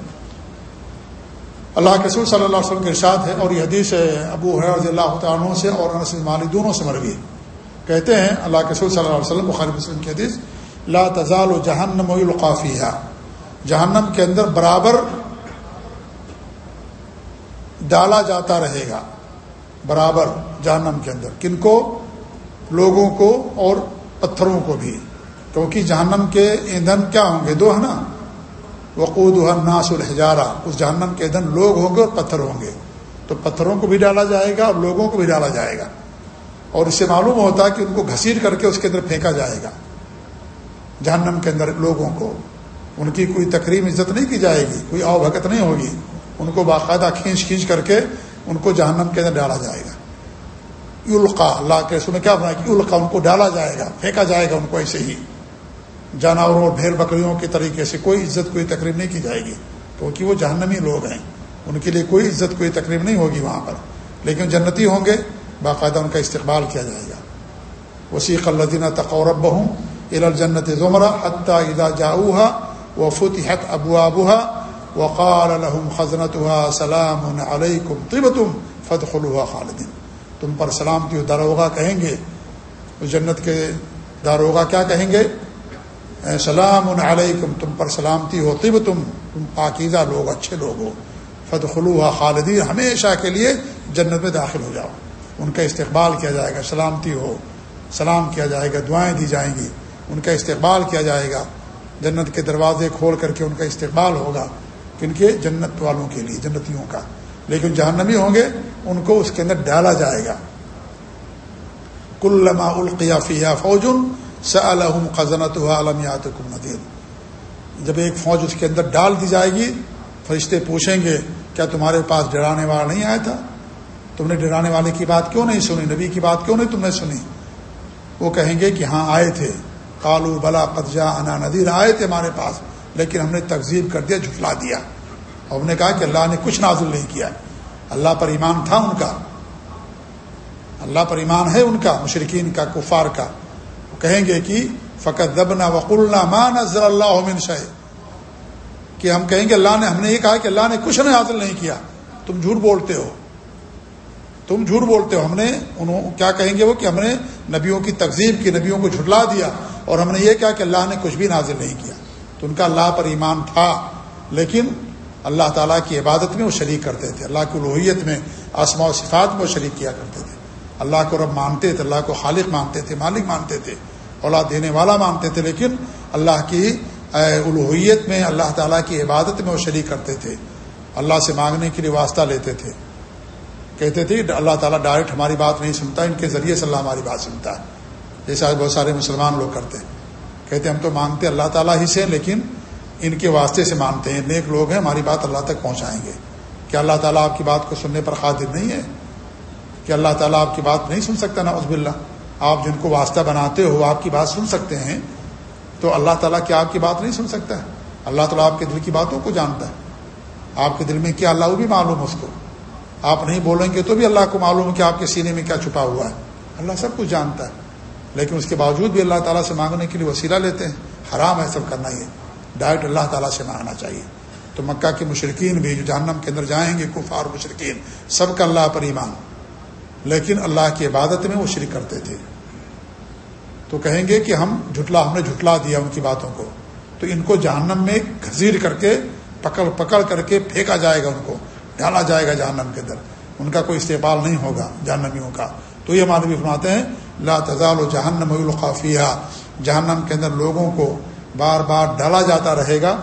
اللہ کے رسول صلی اللہ علیہ وسلم کے ارشاد ہے اور یہ حدیث ابو رضی اللہ عنہ سے اور انس مالی دونوں سے مروی ہے۔ کہتے ہیں، اللہ کے رسول صلی اللہ علیہ وسلم، بخاری مسلم کی حدیث لا تزال و جہنم القافیہ جہنم کے اندر برابر ڈالا جاتا رہے گا۔ برابر جہنم کے اندر۔ کن کو؟ لوگوں کو اور پتھروں کو بھی۔ کیونکہ جہنم کے ایندھن کیا ہوں گے؟ دو ہے نا؟ وقود الناس الحجارہ۔ اس جہنم کے ایندھن لوگ ہوں گے اور پتھر ہوں گے۔ تو پتھروں کو بھی ڈالا جائے گا اور لوگوں کو بھی ڈالا جائے گا۔ اور اس سے معلوم ہوتا ہے کہ ان کو گھسیٹ کر کے اس کے اندر پھینکا جائے گا۔ جہنم کے اندر لوگوں کو ان کی کوئی تقریب عزت نہیں کی جائے گی، کوئی او بھگت نہیں ہوگی۔ ان کو باقاعدہ کھینچ کھینچ کر کے ان کو جہنم کے اندر ڈالا جائے گا۔ القا اللہ کے میں کیا بنا کہ القا ان کو ڈالا جائے گا، پھینکا جائے گا ان کو ایسے ہی۔ جانوروں اور بھیڑ بکریوں کے طریقے سے کوئی عزت، کوئی تقریب نہیں کی جائے گی، کیونکہ وہ جہنمی لوگ ہیں۔ ان کے لیے کوئی عزت، کوئی تقریب نہیں ہوگی وہاں پر۔ لیکن جنتی ہوں گے، باقاعدہ ان کا استقبال کیا جائے گا۔ وسیق الدینہ تقورب ہوں الجنت زمرہ حتیٰ ادا جاؤہ و فتحت ابو ابوہا وقال الحم خزنت سلام علیکم طب تم فت خالدین تم پر سلامتی داروغہ کہیں گے۔ اس جنت کے داروغہ کیا کہیں گے؟ سلام علیکم، تم پر سلامتی ہو طب تم تم پاکیزہ لوگ، اچھے لوگ ہو۔ فت خالدین، ہمیشہ کے لیے جنت میں داخل ہو جاؤ۔ ان کا استقبال کیا جائے گا سلامتی ہو، سلام کیا جائے گا، دعائیں دی جائیں گی۔ ان کا استقبال کیا جائے گا۔ جنت کے دروازے کھول کر کے ان کا استقبال ہوگا۔ کن کے جنت والوں کے لیے، جنتیوں کا۔ لیکن جہنمی ہوں گے، ان کو اس کے اندر ڈالا جائے گا۔ کل القیافیہ فوجن س الحم خزنت عالمیات ندیر جب ایک فوج اس کے اندر ڈال دی جائے گی، فرشتے پوچھیں گے، کیا تمہارے پاس ڈرانے والا نہیں آیا تھا؟ تم نے ڈرانے والے کی بات کیوں نہیں سنی؟ نبی کی بات کیوں نہیں تم نے سنی؟ وہ کہیں گے کہ ہاں آئے تھے۔ کالو بلا قدجہ انا ندیر آئے تھے ہمارے پاس، لیکن ہم نے تقزیب کر دیا، جھٹلا دیا۔ اور نے کہا کہ اللہ نے کچھ نازل نہیں کیا۔ اللہ پر ایمان تھا ان کا۔ اللہ پر ایمان ہے ان کا مشرقین کا، کفار کا۔ وہ کہیں گے کہ فقط دبنا وقلنا مان نظر اللہ من شہ کہ ہم کہیں گے اللہ نے، ہم نے یہ کہا کہ اللہ نے کچھ نہیں حاصل نہیں کیا۔ تم جھوٹ بولتے ہو۔ تم جھوٹ بولتے ہو۔ ہم نے، انہوں، کیا کہیں گے وہ کہ ہم نے نبیوں کی تقزیب کی، نبیوں کو جھٹلا دیا۔ اور ہم نے یہ کہا کہ اللہ نے کچھ بھی نازل نہیں کیا۔ تو ان کا اللہ پر ایمان تھا، لیکن اللہ تعالیٰ کی عبادت میں وہ شریک کرتے تھے۔ اللہ کی لوہیت میں آسما و صفات میں وہ شریک کیا کرتے تھے۔ اللہ کو رب مانتے تھے، اللہ کو خالق مانتے تھے، مالک مانتے تھے، اولاد دینے والا مانتے تھے، لیکن اللہ کی الوحیت میں، اللہ تعالیٰ کی عبادت میں وہ شریک کرتے تھے۔ اللہ سے مانگنے کے لیے واسطہ لیتے تھے۔ کہتے تھے، اللہ تعالیٰ ڈائریکٹ ہماری بات نہیں سنتا، ان کے ذریعے سے اللہ ہماری بات سنتا ہے۔ جیسے آج بہت سارے مسلمان لوگ کرتے ہیں۔ کہتے ہیں ہم تو مانگتے اللہ تعالیٰ ہی سے لیکن ان کے واسطے سے مانتے ہیں۔ نیک لوگ ہیں، ہماری بات اللہ تک پہنچائیں گے۔ کیا اللہ تعالیٰ آپ کی بات کو سننے پر قادر نہیں ہے؟ کہ اللہ تعالیٰ آپ کی بات نہیں سن سکتا؟ نا عزب اللہ آپ جن کو واسطہ بناتے ہو آپ کی بات سن سکتے ہیں۔ تو اللہ تعالیٰ کیا آپ کی بات نہیں سن سکتا؟ ہے اللہ تعالیٰ آپ کے دل کی باتوں کو جانتا ہے۔ آپ کے دل میں کیا اللہ، وہ بھی معلوم اس کو۔ آپ نہیں بولیں گے تو بھی اللہ کو معلوم ہے کہ آپ کے سینے میں کیا چھپا ہوا ہے۔ اللہ سب کچھ جانتا ہے۔ لیکن اس کے باوجود بھی اللہ تعالیٰ سے مانگنے کے لیے وسیلہ لیتے ہیں، حرام ہے سب کرنا یہ۔ ڈائریکٹ اللہ تعالیٰ سے مانگنا چاہیے۔ تو مکہ کے مشرقین بھی جو جہنم کے اندر جائیں گے، کفار مشرقین سب کا اللہ پر ایمان۔ لیکن اللہ کی عبادت میں وہ شرک کرتے تھے۔ تو کہیں گے کہ ہم جھٹلا، ہم نے جھٹلا دیا ان کی باتوں کو۔ تو ان کو جہنم میں گھزیر کر کے، پکڑ پکڑ کر کے پھینکا جائے گا ان کو، ڈالا جائے گا جہنم کے اندر۔ ان کا کوئی استعمال نہیں ہوگا جہنمیوں کا۔ تو یہ مانوی فرماتے ہیں لا تزال و جہنم القافیہ جہنم کے اندر لوگوں کو بار بار ڈالا جاتا رہے گا،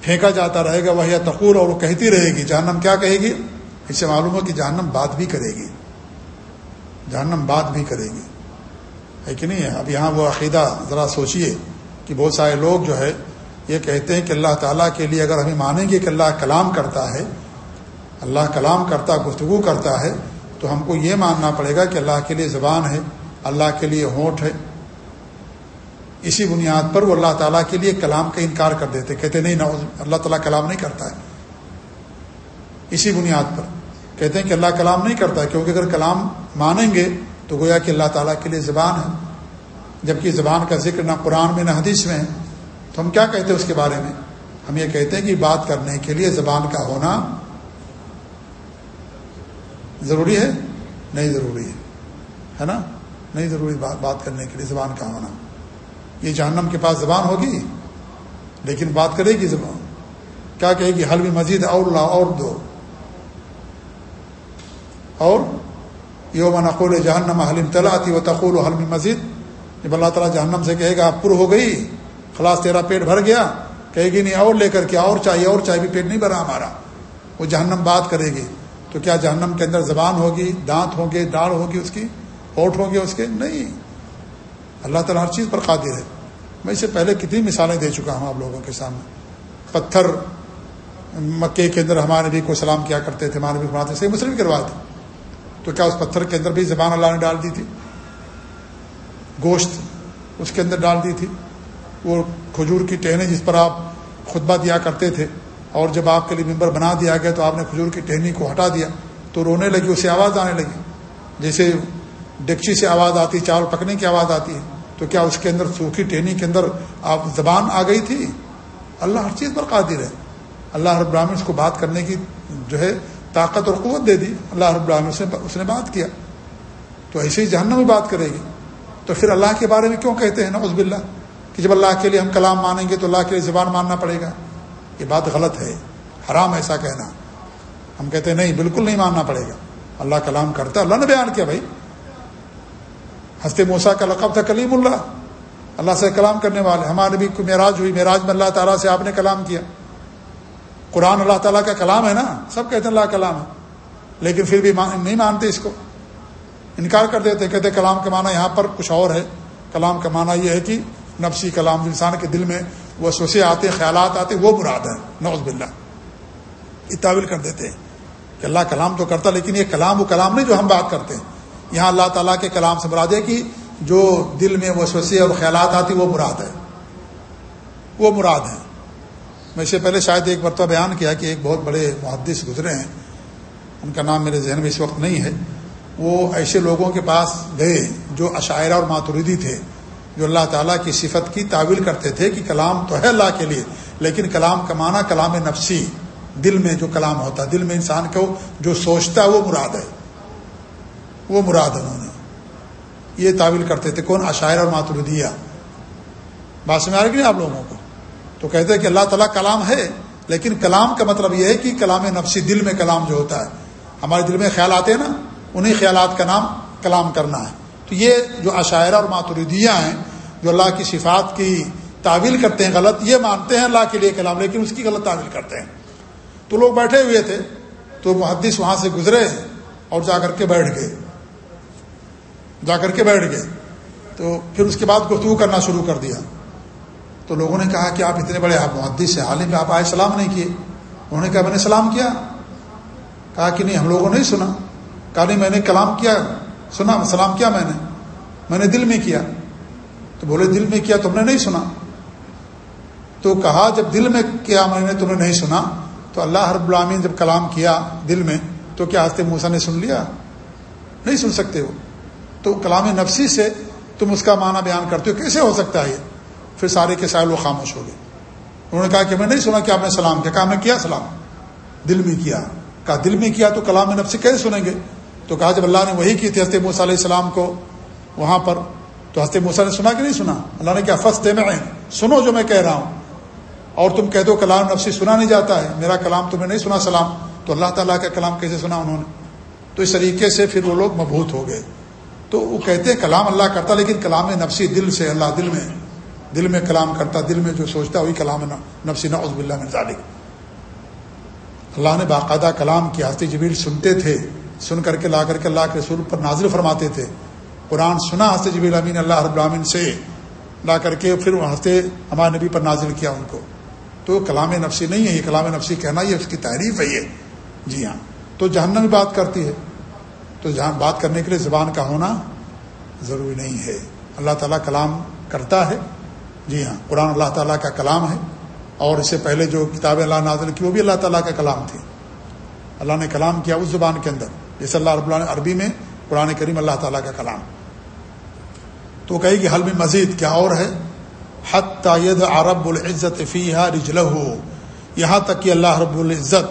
پھینکا جاتا رہے گا وہ یا تقور اور وہ کہتی رہے گی۔ جہنم کیا کہے گی؟ اس سے معلوم ہے کہ جہنم بات بھی کرے گی۔ جہنم بات بھی کرے گی۔ ہے کہ نہیں؟ ہے اب یہاں وہ عقیدہ ذرا سوچئے کہ بہت سارے لوگ جو ہے یہ کہتے ہیں کہ اللہ تعالیٰ کے لیے اگر ہمیں مانیں گے کہ اللہ کلام کرتا ہے، اللہ کلام کرتا، گفتگو کرتا ہے تو ہم کو یہ ماننا پڑے گا کہ اللہ کے لیے زبان ہے، اللہ کے لیے ہونٹ ہے۔ اسی بنیاد پر وہ اللہ تعالیٰ کے لیے کلام کا انکار کر دیتے، کہتے نہیں نہ اللہ تعالیٰ کلام نہیں کرتا ہے۔ اسی بنیاد پر کہتے ہیں کہ اللہ کلام نہیں کرتا ہے کیونکہ اگر کلام مانیں گے تو گویا کہ اللہ تعالیٰ کے لیے زبان ہے۔ جبکہ زبان کا ذکر نہ قرآن میں نہ حدیث میں ہے، تو ہم کیا کہتے ہیں اس کے بارے میں؟ ہم یہ کہتے ہیں کہ بات کرنے کے لیے زبان کا ہونا ضروری ہے؟ نہیں ضروری ہے۔ ہے نا؟ نہیں ضروری بات بات کرنے کے لیے زبان کا ہونا۔ یہ جہنم کے پاس زبان ہوگی، لیکن بات کرے گی زبان۔ کیا کہے گی؟ حلمی مزید اور لا اور دو۔ اور یوم نقول جہنم حلم تلا آتی و تقول و حلم مزید۔ جب اللہ تعالیٰ جہنم سے کہے گا، آپ پر ہو گئی، خلاص تیرا پیٹ بھر گیا۔ کہے گی، نہیں، اور لے کر کے اور چاہیے اور چاہیے بھی پیٹ نہیں بھرا ہمارا۔ وہ جہنم بات کرے گی۔ تو کیا جہنم کے اندر زبان ہوگی، دانت ہوں گے ڈاڑ ہوگی اس کی؟ ہوٹ ہوں گے اس کے؟ نہیں۔ اللہ تعالیٰ ہر چیز پر قادر ہے۔ میں اسے پہلے کتنی مثالیں دے چکا ہوں آپ لوگوں کے سامنے۔ پتھر، مکے کے اندر ہمارے بھی کو سلام کیا کرتے تھے، ہمارے بھی بناتے صحیح مسلم کروا تھے تو کیا اس پتھر کے اندر بھی زبان اللہ نے ڈال دی تھی؟ گوشت اس کے اندر ڈال دی تھی۔ وہ کھجور کی ٹہنیں جس پر آپ خطبہ دیا کرتے تھے اور جب آپ کے لیے ممبر بنا دیا گیا تو آپ نے کھجور کی ٹہنی کو ہٹا دیا تو رونے لگی، اسے آواز آنے لگی۔ جیسے ڈگچی سے آواز آتی، چاول پکنے کی آواز آتی ہے، تو کیا اس کے اندر سوکھی ٹہنی کے اندر آپ زبان آ گئی تھی؟ اللہ ہر چیز پر قادر ہے۔ اللہ رب العالمین اس کو بات کرنے کی جو ہے طاقت اور قوت دے دی۔ اللہ رب العالمین سے اس نے بات کیا۔ تو ایسے ہی جہنم میں بات کرے گی۔ تو پھر اللہ کے بارے میں کیوں کہتے ہیں؟ نا عزب اللہ کہ جب اللہ کے لیے ہم کلام مانیں گے تو اللہ کے لیے زبان ماننا پڑے گا۔ یہ بات غلط ہے، حرام ایسا کہنا۔ ہم کہتے ہیں نہیں، بالکل نہیں ماننا پڑے گا۔ اللہ کلام کرتا اللہ نے بیان کیا بھائی۔ ہنستے موسا کا لقب تھا کلیم اللہ۔ اللہ سے کلام کرنے والے، ہمارے بھی معراج ہوئی، معراج میں اللہ تعالیٰ سے آپ نے کلام کیا۔ قرآن اللہ تعالیٰ کا کلام ہے نا، سب کہتے ہیں اللہ کلام ہے۔ لیکن پھر بھی نہیں مانتے اس کو۔ انکار کر دیتے، کہتے کلام کا معنی یہاں پر کچھ اور ہے۔ کلام کا معنی یہ ہے کہ نفسی کلام، انسان کے دل میں وہ سوسے آتے خیالات آتے وہ مراد ہے نوز باللہ۔ اتاول کر دیتے ہیں کہ اللہ کلام تو کرتا، لیکن یہ کلام وہ کلام نہیں جو ہم بات کرتے ہیں۔ یہاں اللہ تعالیٰ کے کلام سے مراد ہے کہ جو دل میں وہ سوسے اور خیالات آتی وہ مراد ہے وہ مراد ہے میں اسے پہلے شاید ایک مرتبہ بیان کیا کہ ایک بہت بڑے محدث گزرے ہیں۔ ان کا نام میرے ذہن میں اس وقت نہیں ہے۔ وہ ایسے لوگوں کے پاس گئے جو عشاعرہ اور ماتوریدی تھے۔ جو اللہ تعالیٰ کی صفت کی تعویل کرتے تھے کہ کلام تو ہے اللہ کے لیے، لیکن کلام کا معنی کلام نفسی، دل میں جو کلام ہوتا ہے دل میں انسان کو جو سوچتا ہے وہ مراد ہے۔ وہ مراد انہوں نے۔ یہ تعویل کرتے تھے کون؟ عشاعر اور ماتردیہ بات میں آ رہی نہیں آپ لوگوں کو؟ تو کہتے ہیں کہ اللہ تعالیٰ کلام ہے، لیکن کلام کا مطلب یہ ہے کہ کلام نفسی دل میں کلام جو ہوتا ہے، ہمارے دل میں خیال آتے ہیں نا انہیں خیالات کا نام کلام کرنا ہے۔ تو یہ جو عشاعرہ اور ماتردیہ ہیں جو اللہ کی صفات کی تعویل کرتے ہیں غلط، یہ مانتے ہیں اللہ کے لیے کلام، لیکن اس کی غلط تعویل کرتے ہیں۔ تو لوگ بیٹھے ہوئے تھے، تو محدث وہاں سے گزرے اور جا کر کے بیٹھ گئے۔ جا کر کے بیٹھ گئے۔ تو پھر اس کے بعد گفتگو کرنا شروع کر دیا۔ تو لوگوں نے کہا کہ آپ اتنے بڑے، آپ محدث ہیں حال ہی آپ آئے سلام نہیں کیے۔ انہوں نے کہا، میں نے سلام کیا۔ کہا کہ نہیں، ہم لوگوں نے نہیں سنا۔ کہا، نہیں، میں نے کلام کیا، سنا، سلام کیا میں نے۔ میں نے دل میں کیا۔ تو بولے، دل میں کیا تم نے نہیں سنا؟ تو کہا، جب دل میں کیا میں نے تم نے نہیں سنا، تو اللہ ہر العالمین جب کلام کیا دل میں، تو کیا ہنستے موسا نے سن لیا؟ نہیں سن سکتے ہو تو کلام نفسی سے تم اس کا معنی بیان کرتے ہو، کیسے ہو سکتا ہے یہ؟ پھر سارے کے سارے لوگ خاموش ہو گئے۔ انہوں نے کہا کہ میں نہیں سنا کہ آپ نے سلام کیا۔ کہا، میں کیا سلام؟ دل میں کیا۔ کہا، دل میں کیا تو کلام نفسی کیسے سنیں گے؟ تو کہا، جب اللہ نے وہی کی تھی ہنستے موسیٰ علیہ السلام کو، وہاں پر تو ہنستے موسیٰ نے سنا کہ نہیں سنا؟ اللہ نے کیا فستے میں سنو جو میں کہہ رہا ہوں۔ اور تم کہہ دو، کلام نفسی سنا نہیں جاتا ہے۔ میرا کلام تمہیں نہیں سنا، سلام۔ تو اللہ تعالیٰ کا کلام کیسے سنا انہوں نے؟ تو اس طریقے سے پھر وہ لوگ مبہوت ہو گئے۔ تو وہ کہتے ہیں، کلام اللہ کرتا، لیکن کلام نفسی دل سے، اللہ دل میں دل میں کلام کرتا، دل میں جو سوچتا، وہی کلام نفسی، نعوذ باللہ من ذالک۔ اللہ نے باقاعدہ کلام کی حضرت جبیل سنتے تھے، سن کر کے، لا کر کے اللہ کے رسول پر نازل فرماتے تھے۔ قرآن سنا حضرت جبیل امین، اللہ رب العالمین سے لا کر کے پھر ہنستے ہمارے نبی پر نازل کیا ان کو۔ تو کلام نفسی نہیں ہے، یہ کلام نفسی کہنا، یہ اس کی تعریف ہے یہ۔ جی ہاں۔ تو جہنم بات کرتی ہے۔ تو جہاں بات کرنے کے لیے زبان کا ہونا ضروری نہیں ہے۔ اللہ تعالیٰ کلام کرتا ہے۔ جی ہاں قرآن اللہ تعالیٰ کا کلام ہے۔ اور اس سے پہلے جو کتاب اللہ نازل کی، وہ بھی اللہ تعالیٰ کا کلام تھی۔ اللہ نے کلام کیا اس زبان کے اندر، جیسے اللہ رب اللہ عربی میں قرآن کریم اللہ تعالیٰ کا کلام۔ تو کہے کہ حل میں مزید کیا اور ہے؟ حت عرب العزت فیحہ رجل ہو یہاں تک کہ اللہ رب العزت،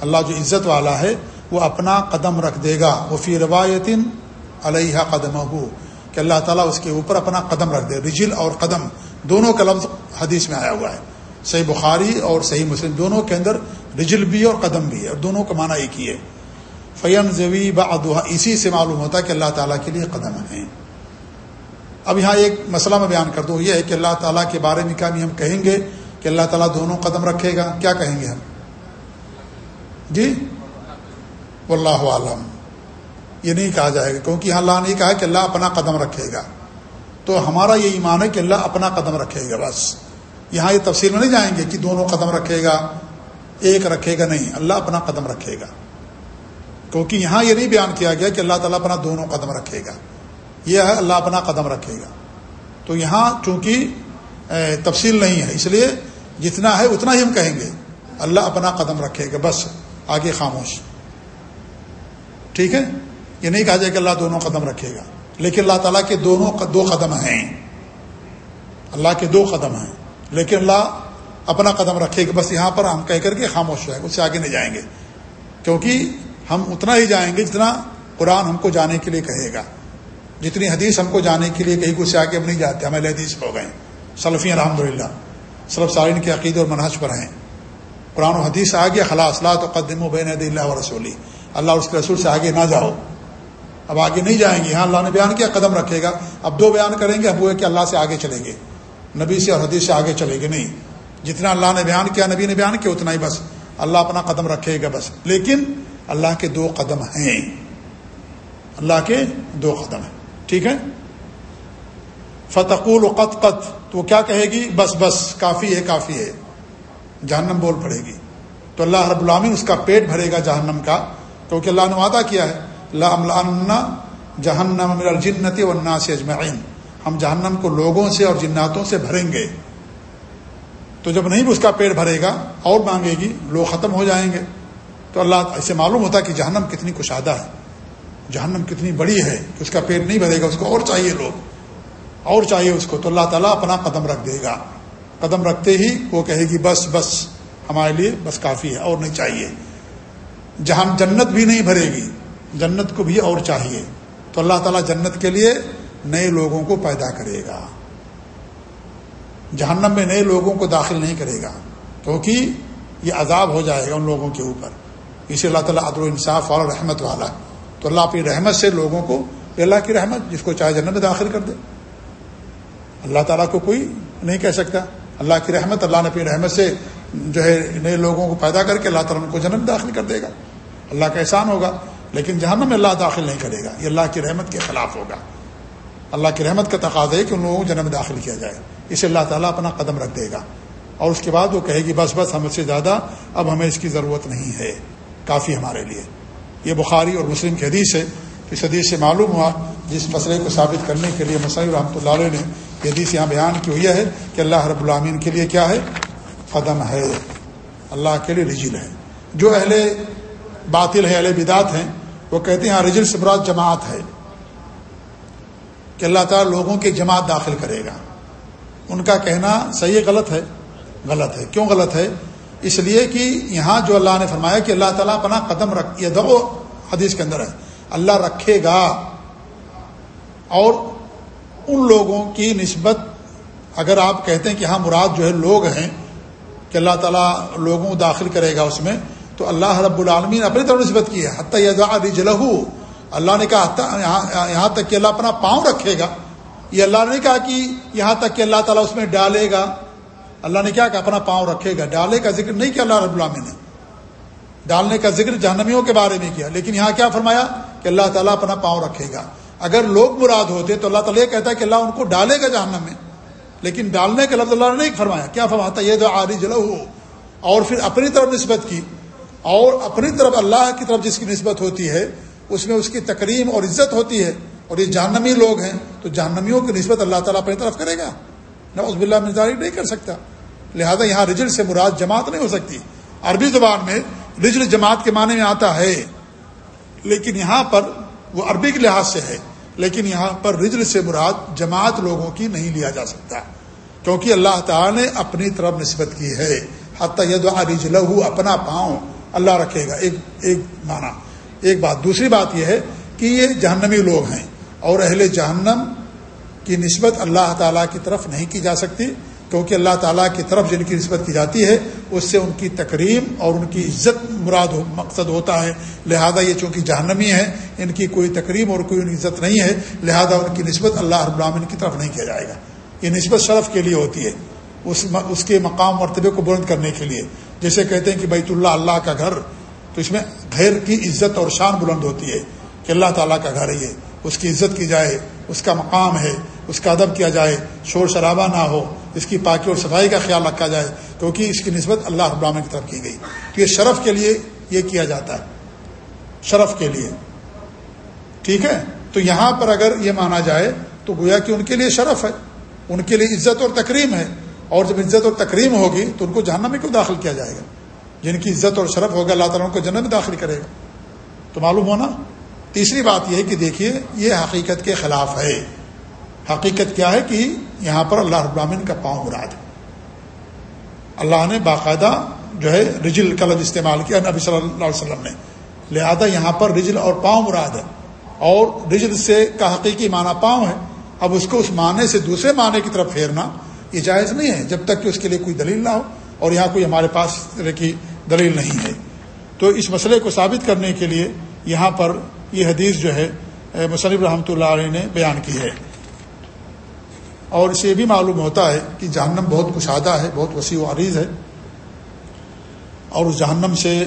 اللہ جو عزت والا ہے، وہ اپنا قدم رکھ دے گا۔ وہ فی روایت علیہ قدم ہو کہ اللہ تعالیٰ اس کے اوپر اپنا قدم رکھ دے۔ رجل اور قدم دونوں کا لفظ حدیث میں آیا ہوا ہے۔ صحیح بخاری اور صحیح مسلم دونوں کے اندر رجل بھی اور قدم بھی ہے، اور دونوں کا معنی ایک ہی ہے۔ فیم زوی با اسی سے معلوم ہوتا ہے کہ اللہ تعالیٰ کے لیے قدم ہیں۔ اب یہاں ایک مسئلہ میں بیان کر دوں، یہ ہے کہ اللہ تعالیٰ کے بارے میں کیا ہم کہیں گے کہ اللہ تعالیٰ دونوں قدم رکھے گا؟ کیا کہیں گے ہم؟ جی؟ واللہ عالم یہ نہیں کہا جائے گا، کیونکہ یہاں اللہ نے کہا کہ اللہ اپنا قدم رکھے گا۔ تو ہمارا یہ ایمان ہے کہ اللہ اپنا قدم رکھے گا، بس۔ یہاں یہ تفصیل میں نہیں جائیں گے کہ دونوں قدم رکھے گا، ایک رکھے گا نہیں۔ اللہ اپنا قدم رکھے گا۔ کیونکہ یہاں یہ نہیں بیان کیا گیا کہ اللہ تعالیٰ اپنا دونوں قدم رکھے گا۔ یہ ہے اللہ اپنا قدم رکھے گا۔ تو یہاں چونکہ تفصیل نہیں ہے، اس لیے جتنا ہے اتنا ہی ہم کہیں گے۔ اللہ اپنا قدم رکھے گا، بس آگے خاموش۔ ٹھیک ہے؟ یہ نہیں کہا جائے کہ اللہ دونوں قدم رکھے گا، لیکن اللہ تعالیٰ کے دونوں دو قدم ہیں۔ اللہ کے دو قدم ہیں، لیکن اللہ اپنا قدم رکھے گا۔ بس یہاں پر ہم کہہ کر کے خاموش ہے اس سے آگے نہیں جائیں گے۔ کیونکہ ہم اتنا ہی جائیں گے جتنا قرآن ہم کو جانے کے لیے کہے گا۔ جتنی حدیث ہم کو جانے کے لیے کہیں کچھ آگے ہم نہیں جاتے ہمیں حدیث ہو گئے۔ سلفی الحمد للہ سلف سارین کے عقید اور منحج پر ہیں۔ قرآن و حدیث آ گیا خلاص اللہ تو قدم و بین اللہ و رسولی۔ اللہ اور اس کے رسول سے آگے نہ جاؤ۔ اب آگے نہیں جائیں گے، یہاں اللہ نے بیان کیا، قدم رکھے گا۔ اب دو بیان کریں گے، اب وہ کہ اللہ سے آگے چلیں گے۔ نبی سے اور حدیث سے آگے چلے گے، نہیں۔ جتنا اللہ نے بیان کیا، نبی نے بیان کیا، اتنا ہی بس۔ اللہ اپنا قدم رکھے گا بس۔ لیکن اللہ کے دو قدم ہیں۔ اللہ کے دو قدم ہیں۔ ٹھیک ہے؟ فتقول قط قط تو وہ کیا کہے گی؟ بس بس، کافی ہے کافی ہے۔ جہنم بول پڑے گی۔ تو اللہ رب العامی اس کا پیٹ بھرے گا جہنم کا، کیونکہ اللہ نے وعدہ کیا ہے۔ اللہ جہنم الجنت و سے اجمعین۔ ہم جہنم کو لوگوں سے اور جناتوں سے بھریں گے۔ تو جب نہیں بھی اس کا پیٹ بھرے گا، اور مانگے گی، لوگ ختم ہو جائیں گے۔ تو اللہ ایسے معلوم ہوتا کہ جہنم کتنی کشادہ ہے۔ جہنم کتنی بڑی ہے کہ اس کا پیٹ نہیں بھرے گا، اس کو اور چاہیے لوگ۔ اور چاہیے اس کو۔ تو اللہ تعالیٰ اپنا قدم رکھ دے گا۔ قدم رکھتے ہی وہ کہے گی، بس بس، ہمارے لیے بس کافی ہے، اور نہیں چاہیے۔ جہاں جنت بھی نہیں بھرے گی، جنت کو بھی اور چاہیے۔ تو اللہ تعالیٰ جنت کے لیے نئے لوگوں کو پیدا کرے گا۔ جہنم میں نئے لوگوں کو داخل نہیں کرے گا، کیونکہ یہ عذاب ہو جائے گا ان لوگوں کے اوپر۔ اسی اللہ تعالیٰ عدل و انصاف اور رحمت والا تو اللہ اپنی رحمت سے لوگوں کو اللہ کی رحمت جس کو چاہے جنت میں داخل کر دے۔ اللہ تعالیٰ کو کوئی نہیں کہہ سکتا۔ اللہ کی رحمت، اللہ نے اپنی رحمت سے جو ہے نئے لوگوں کو پیدا کر کے اللہ تعالیٰ کو جنت داخل کر دے گا۔ اللہ کا احسان ہوگا، لیکن جہنم میں اللہ داخل نہیں کرے گا۔ یہ اللہ کی رحمت کے خلاف ہوگا۔ اللہ کی رحمت کا تقاضا ہے کہ ان لوگوں کو جنم داخل کیا جائے۔ اسے اللہ تعالیٰ اپنا قدم رکھ دے گا۔ اور اس کے بعد وہ کہے گی، بس بس، ہم سے زیادہ اب ہمیں اس کی ضرورت نہیں ہے، کافی ہمارے لیے۔ یہ بخاری اور مسلم کی حدیث ہے اس حدیث سے معلوم ہوا جس مسئلے کو ثابت کرنے کے لیے مسئلہ رحمۃ اللہ علیہ نے یہ حدیث یہاں بیان کی ہوئی ہے کہ اللہ رب العامین کے لیے کیا ہے؟ قدم ہے۔ اللہ کے لیے رجل ہے۔ جو اہل باطل ہے اہل بدات ہیں، وہ کہتے ہیں ہاں، رجل سبرات جماعت ہے کہ اللہ تعالیٰ لوگوں کی جماعت داخل کرے گا۔ ان کا کہنا صحیح غلط ہے۔ غلط ہے۔ کیوں غلط ہے؟ اس لیے کہ یہاں جو اللہ نے فرمایا کہ اللہ تعالیٰ اپنا قدم رکھ یہ دو حدیث کے اندر ہے۔ اللہ رکھے گا۔ اور ان لوگوں کی نسبت اگر آپ کہتے ہیں کہ ہاں مراد جو ہے لوگ ہیں کہ اللہ تعالیٰ لوگوں کو داخل کرے گا اس میں، تو اللہ رب العالمین اپنی طرف نسبت کی ہے۔ حتیٰ اللہ نے کہا یہاں تک کہ اللہ اپنا پاؤں رکھے گا۔ یہ اللہ نے کہا کہ یہاں تک کہ اللہ تعالیٰ اس میں ڈالے گا۔ اللہ نے کیا کہا اپنا پاؤں رکھے گا؟ ڈالے کا ذکر نہیں کیا اللہ رب اللہ نے۔ ڈالنے کا ذکر جہنمیوں کے بارے میں کیا۔ لیکن یہاں کیا فرمایا؟ کہ اللہ تعالیٰ اپنا پاؤں رکھے گا۔ اگر لوگ مراد ہوتے تو اللہ تعالیٰ یہ کہتا ہے کہ اللہ ان کو ڈالے گا جہنم میں۔ لیکن ڈالنے کا لفظ اللہ نے نہیں فرمایا۔ کیا فرماتا؟ یہ تو عاری جلو ہو اور پھر اپنی طرف نسبت کی۔ اور اپنی طرف اللہ کی طرف جس کی نسبت ہوتی ہے، اس میں اس کی تکریم اور عزت ہوتی ہے۔ اور یہ جہنمی لوگ ہیں، تو جہنمیوں کی نسبت اللہ تعالیٰ اپنی طرف کرے گا۔ نہ اس بلّہ مزاری نہیں کر سکتا۔ لہذا یہاں رجل سے مراد جماعت نہیں ہو سکتی۔ عربی زبان میں رجل جماعت کے معنی میں آتا ہے۔ لیکن یہاں پر وہ عربی کے لحاظ سے ہے۔ لیکن یہاں پر رجل سے مراد جماعت لوگوں کی نہیں لیا جا سکتا۔ کیونکہ اللہ تعالیٰ نے اپنی طرف نسبت کی ہے۔ حتیٰ ید رج اپنا پاؤں۔ اللہ رکھے گا۔ ایک ایک معنی۔ ایک بات۔ دوسری بات یہ ہے کہ یہ جہنمی لوگ ہیں اور اہل جہنم کی نسبت اللہ تعالیٰ کی طرف نہیں کی جا سکتی۔ کیونکہ اللہ تعالیٰ کی طرف جن کی نسبت کی جاتی ہے، اس سے ان کی تکریم اور ان کی عزت مراد مقصد ہوتا ہے۔ لہذا یہ چونکہ جہنمی ہیں، ان کی کوئی تکریم اور کوئی عزت نہیں ہے، لہذا ان کی نسبت اللہ رب العالمین کی طرف نہیں کیا جائے گا۔ یہ نسبت شرف کے لیے ہوتی ہے، اس اس کے مقام مرتبے کو بلند کرنے کے لیے۔ جیسے کہتے ہیں کہ بیت اللہ اللہ کا گھر، تو اس میں گھر کی عزت اور شان بلند ہوتی ہے کہ اللہ تعالیٰ کا گھر ہے یہ۔ اس کی عزت کی جائے، اس کا مقام ہے، اس کا ادب کیا جائے، شور شرابہ نہ ہو۔ اس کی پاکی اور صفائی کا خیال رکھا جائے کیونکہ اس کی نسبت اللہ ابراہین کی طرف کی گئی۔ تو یہ شرف کے لیے یہ کیا جاتا ہے؟ شرف کے لیے۔ ٹھیک ہے؟ تو یہاں پر اگر یہ مانا جائے تو گویا کہ ان کے لیے شرف ہے، ان کے لیے عزت اور تکریم ہے۔ اور جب عزت اور تکریم ہوگی تو ان کو جہنم میں کیوں داخل کیا جائے گا؟ جن کی عزت اور شرف ہوگا اللہ تعالیٰ ان کو جنت میں داخل کرے گا۔ تو معلوم ہونا؟ تیسری بات یہ ہے کہ دیکھیے، یہ حقیقت کے خلاف ہے۔ حقیقت کیا ہے کہ یہاں پر اللہ ابراہین کا پاؤں مراد ہے۔ اللہ نے باقاعدہ جو ہے رجل کا لفظ استعمال کیا نبی صلی اللہ علیہ وسلم نے لہذا یہاں پر رجل اور پاؤں مراد ہے۔ اور رجل سے کا حقیقی معنی پاؤں ہے۔ اب اس کو اس معنی سے دوسرے معنی کی طرف پھیرنا یہ جائز نہیں ہے، جب تک کہ اس کے لیے کوئی دلیل نہ ہو اور یہاں کوئی ہمارے پاس طرح کی دلیل نہیں ہے۔ تو اس مسئلے کو ثابت کرنے کے لیے یہاں پر یہ حدیث جو ہے مصنف رحمۃ اللہ علیہ نے بیان کی ہے۔ اور اسے یہ بھی معلوم ہوتا ہے کہ جہنم بہت کشادہ ہے، بہت وسیع و عریض ہے۔ اور اس جہنم سے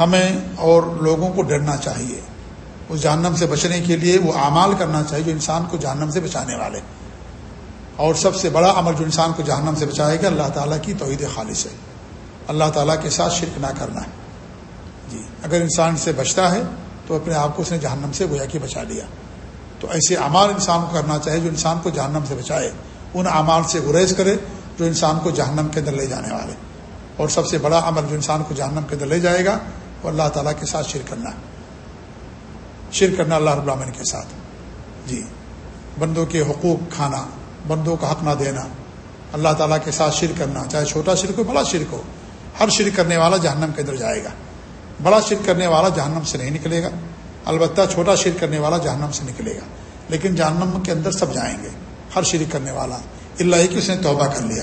ہمیں اور لوگوں کو ڈرنا چاہیے۔ اس جہنم سے بچنے کے لیے وہ اعمال کرنا چاہیے جو انسان کو جہنم سے بچانے والے۔ اور سب سے بڑا عمل جو انسان کو جہنم سے بچائے گا، اللہ تعالیٰ کی توحید خالص ہے۔ اللہ تعالیٰ کے ساتھ شرک نہ کرنا۔ ہے جی اگر انسان سے بچتا ہے تو اپنے آپ کو اس نے جہنم سے گویا کہ بچا لیا۔ تو ایسے اعمال انسان کو کرنا چاہے جو انسان کو جہنم سے بچائے، ان اعمال سے گریز کرے جو انسان کو جہنم کے اندر لے جانے والے۔ اور سب سے بڑا عمل جو انسان کو جہنم کے اندر لے جائے گا، وہ اللہ تعالیٰ کے ساتھ شرک کرنا۔ ہے شرک کرنا اللہ رب العالمین کے ساتھ۔ جی۔ بندوں کے حقوق کھانا، بندوں کا حق نہ دینا۔ اللہ تعالیٰ کے ساتھ شرک کرنا، چاہے چھوٹا شرک ہو، بڑا شرک ہو، ہر شرک کرنے والا جہنم کے اندر جائے گا۔ بڑا شرک کرنے والا جہنم سے نہیں نکلے گا۔ البتہ چھوٹا شرک کرنے والا جہنم سے نکلے گا۔ لیکن جہنم کے اندر سب جائیں گے، ہر شرک کرنے والا۔ اللہ کہ اس نے توبہ کر لیا۔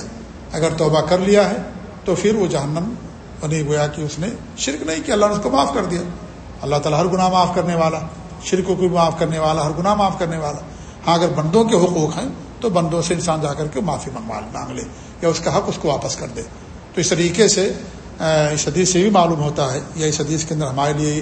اگر توبہ کر لیا ہے، تو پھر وہ جہنم یعنی بنی گویا کہ اس نے شرک نہیں کیا، اللہ نے اس کو معاف کر دیا۔ اللہ تعالیٰ ہر گناہ معاف کرنے والا شرک کو بھی معاف کرنے والا، ہر گناہ معاف کرنے والا۔ ہاں اگر بندوں کے حقوق ہیں، تو بندوں سے انسان جا کر کے معافی منگوا مانگ لے، یا اس کا حق اس کو واپس کر دے۔ تو اس طریقے سے اس حدیث سے بھی معلوم ہوتا ہے، یا اس حدیث کے اندر ہمارے لیے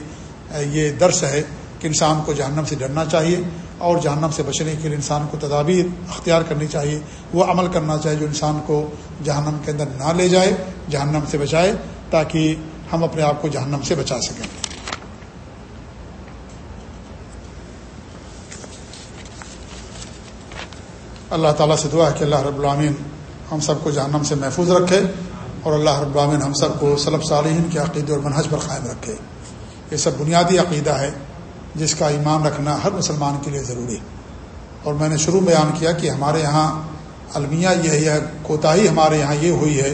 یہ درس ہے کہ انسان کو جہنم سے ڈرنا چاہیے اور جہنم سے بچنے کے لیے انسان کو تدابیر اختیار کرنی چاہیے۔ وہ عمل کرنا چاہیے جو انسان کو جہنم کے اندر نہ لے جائے، جہنم سے بچائے تاکہ ہم اپنے آپ کو جہنم سے بچا سکیں۔ اللہ تعالیٰ سے دعا ہے کہ اللہ رب العامین ہم سب کو جہنم سے محفوظ رکھے اور اللہ رب العامین ہم سب کو صلب صالحین کے عقیدے اور منحج پر قائم رکھے۔ یہ سب بنیادی عقیدہ ہے جس کا ایمان رکھنا ہر مسلمان کے لیے ضروری ہے۔ اور میں نے شروع بیان کیا کہ ہمارے یہاں المیہ یہ ہے، کوتاہی ہمارے یہاں یہ ہوئی ہے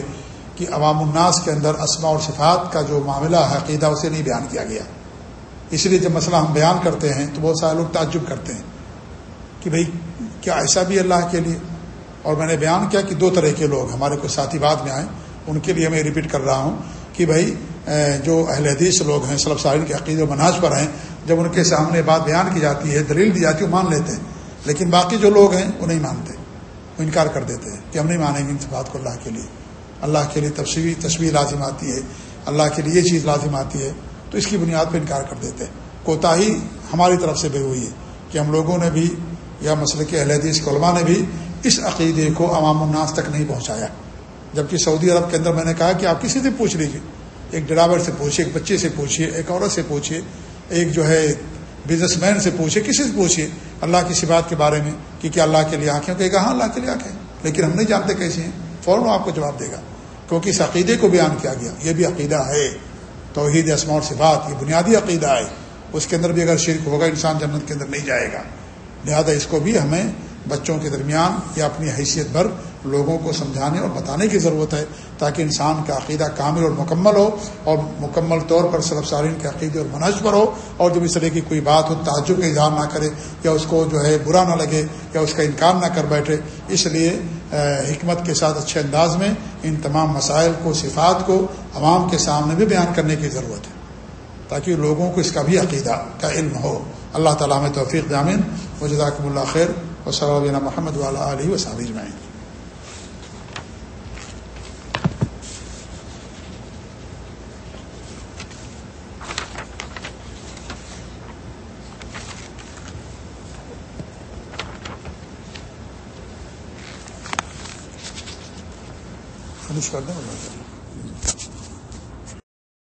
کہ عوام الناس کے اندر اسما اور صفات کا جو معاملہ ہے، عقیدہ اسے نہیں بیان کیا گیا۔ اس لیے جب مسئلہ ہم بیان کرتے ہیں تو بہت سارے لوگ تعجب کرتے ہیں کہ بھئی کیا ایسا بھی اللہ کے لیے؟ اور میں نے بیان کیا کہ دو طرح کے لوگ ہمارے کچھ ساتھی بعد میں آئے، ان کے لیے میں ریپیٹ کر رہا ہوں کہ بھائی جو اہل حدیث لوگ ہیں صلب ساحل کے عقید و مناج پر ہیں، جب ان کے سامنے بات بیان کی جاتی ہے، دلیل دی جاتی ہے، وہ مان لیتے ہیں۔ لیکن باقی جو لوگ ہیں، وہ نہیں مانتے، وہ انکار کر دیتے ہیں کہ ہم نہیں مانیں گے ان صفات کو اللہ کے لیے۔ اللہ کے لیے تفصیلی تصویر لازم آتی ہے، اللہ کے لیے یہ چیز لازم آتی ہے۔ تو اس کی بنیاد پہ انکار کر دیتے ہیں۔ کوتاہی ہماری طرف سے بھی ہوئی ہے کہ ہم لوگوں نے بھی یا مسئلہ کے اہل حدیث علماء نے بھی اس عقیدے کو عوام الناس تک نہیں پہنچایا۔ جبکہ سعودی عرب کے اندر میں نے کہا کہ آپ کسی سے پوچھ لیجیے ایک ڈرائیور سے پوچھیے ایک بچے سے پوچھیے ایک عورت سے پوچھیے ایک جو ہے بزنس مین سے پوچھیے کسی سے پوچھیے اللہ کی بات کے بارے میں کہ کیا اللہ کے لیے آنکھیں کہے گا؟ ہاں اللہ کے لیے آنکھیں۔ لیکن ہم نہیں جانتے کیسے ہیں۔ فوراً آپ کو جواب دے گا۔ کیونکہ اس عقیدے کو بیان کیا گیا۔ یہ بھی عقیدہ ہے۔ توحید اسما اور صفات، یہ بنیادی عقیدہ ہے۔ اس کے اندر بھی اگر شرک ہوگا، انسان جنت کے اندر نہیں جائے گا۔ لہذا اس کو بھی ہمیں بچوں کے درمیان یا اپنی حیثیت بھر لوگوں کو سمجھانے اور بتانے کی ضرورت ہے۔ تاکہ انسان کا عقیدہ کامل اور مکمل ہو اور مکمل طور پر صرف سارین کے عقیدے اور منحص پر ہو اور جب اس طرح کی کوئی بات ہو، تعجب کا اظہار نہ کرے یا اس کو جو ہے برا نہ لگے یا اس کا انکار نہ کر بیٹھے، اس لیے حکمت کے ساتھ اچھے انداز میں ان تمام مسائل کو، صفات کو عوام کے سامنے بھی بیان کرنے کی ضرورت ہے تاکہ لوگوں کو اس کا بھی عقیدہ کا علم ہو۔ اللہ تعالیٰ میں توفیق جامن و جزاکم اللہ خیر۔ و صلی محمد والا علیہ و کر دیں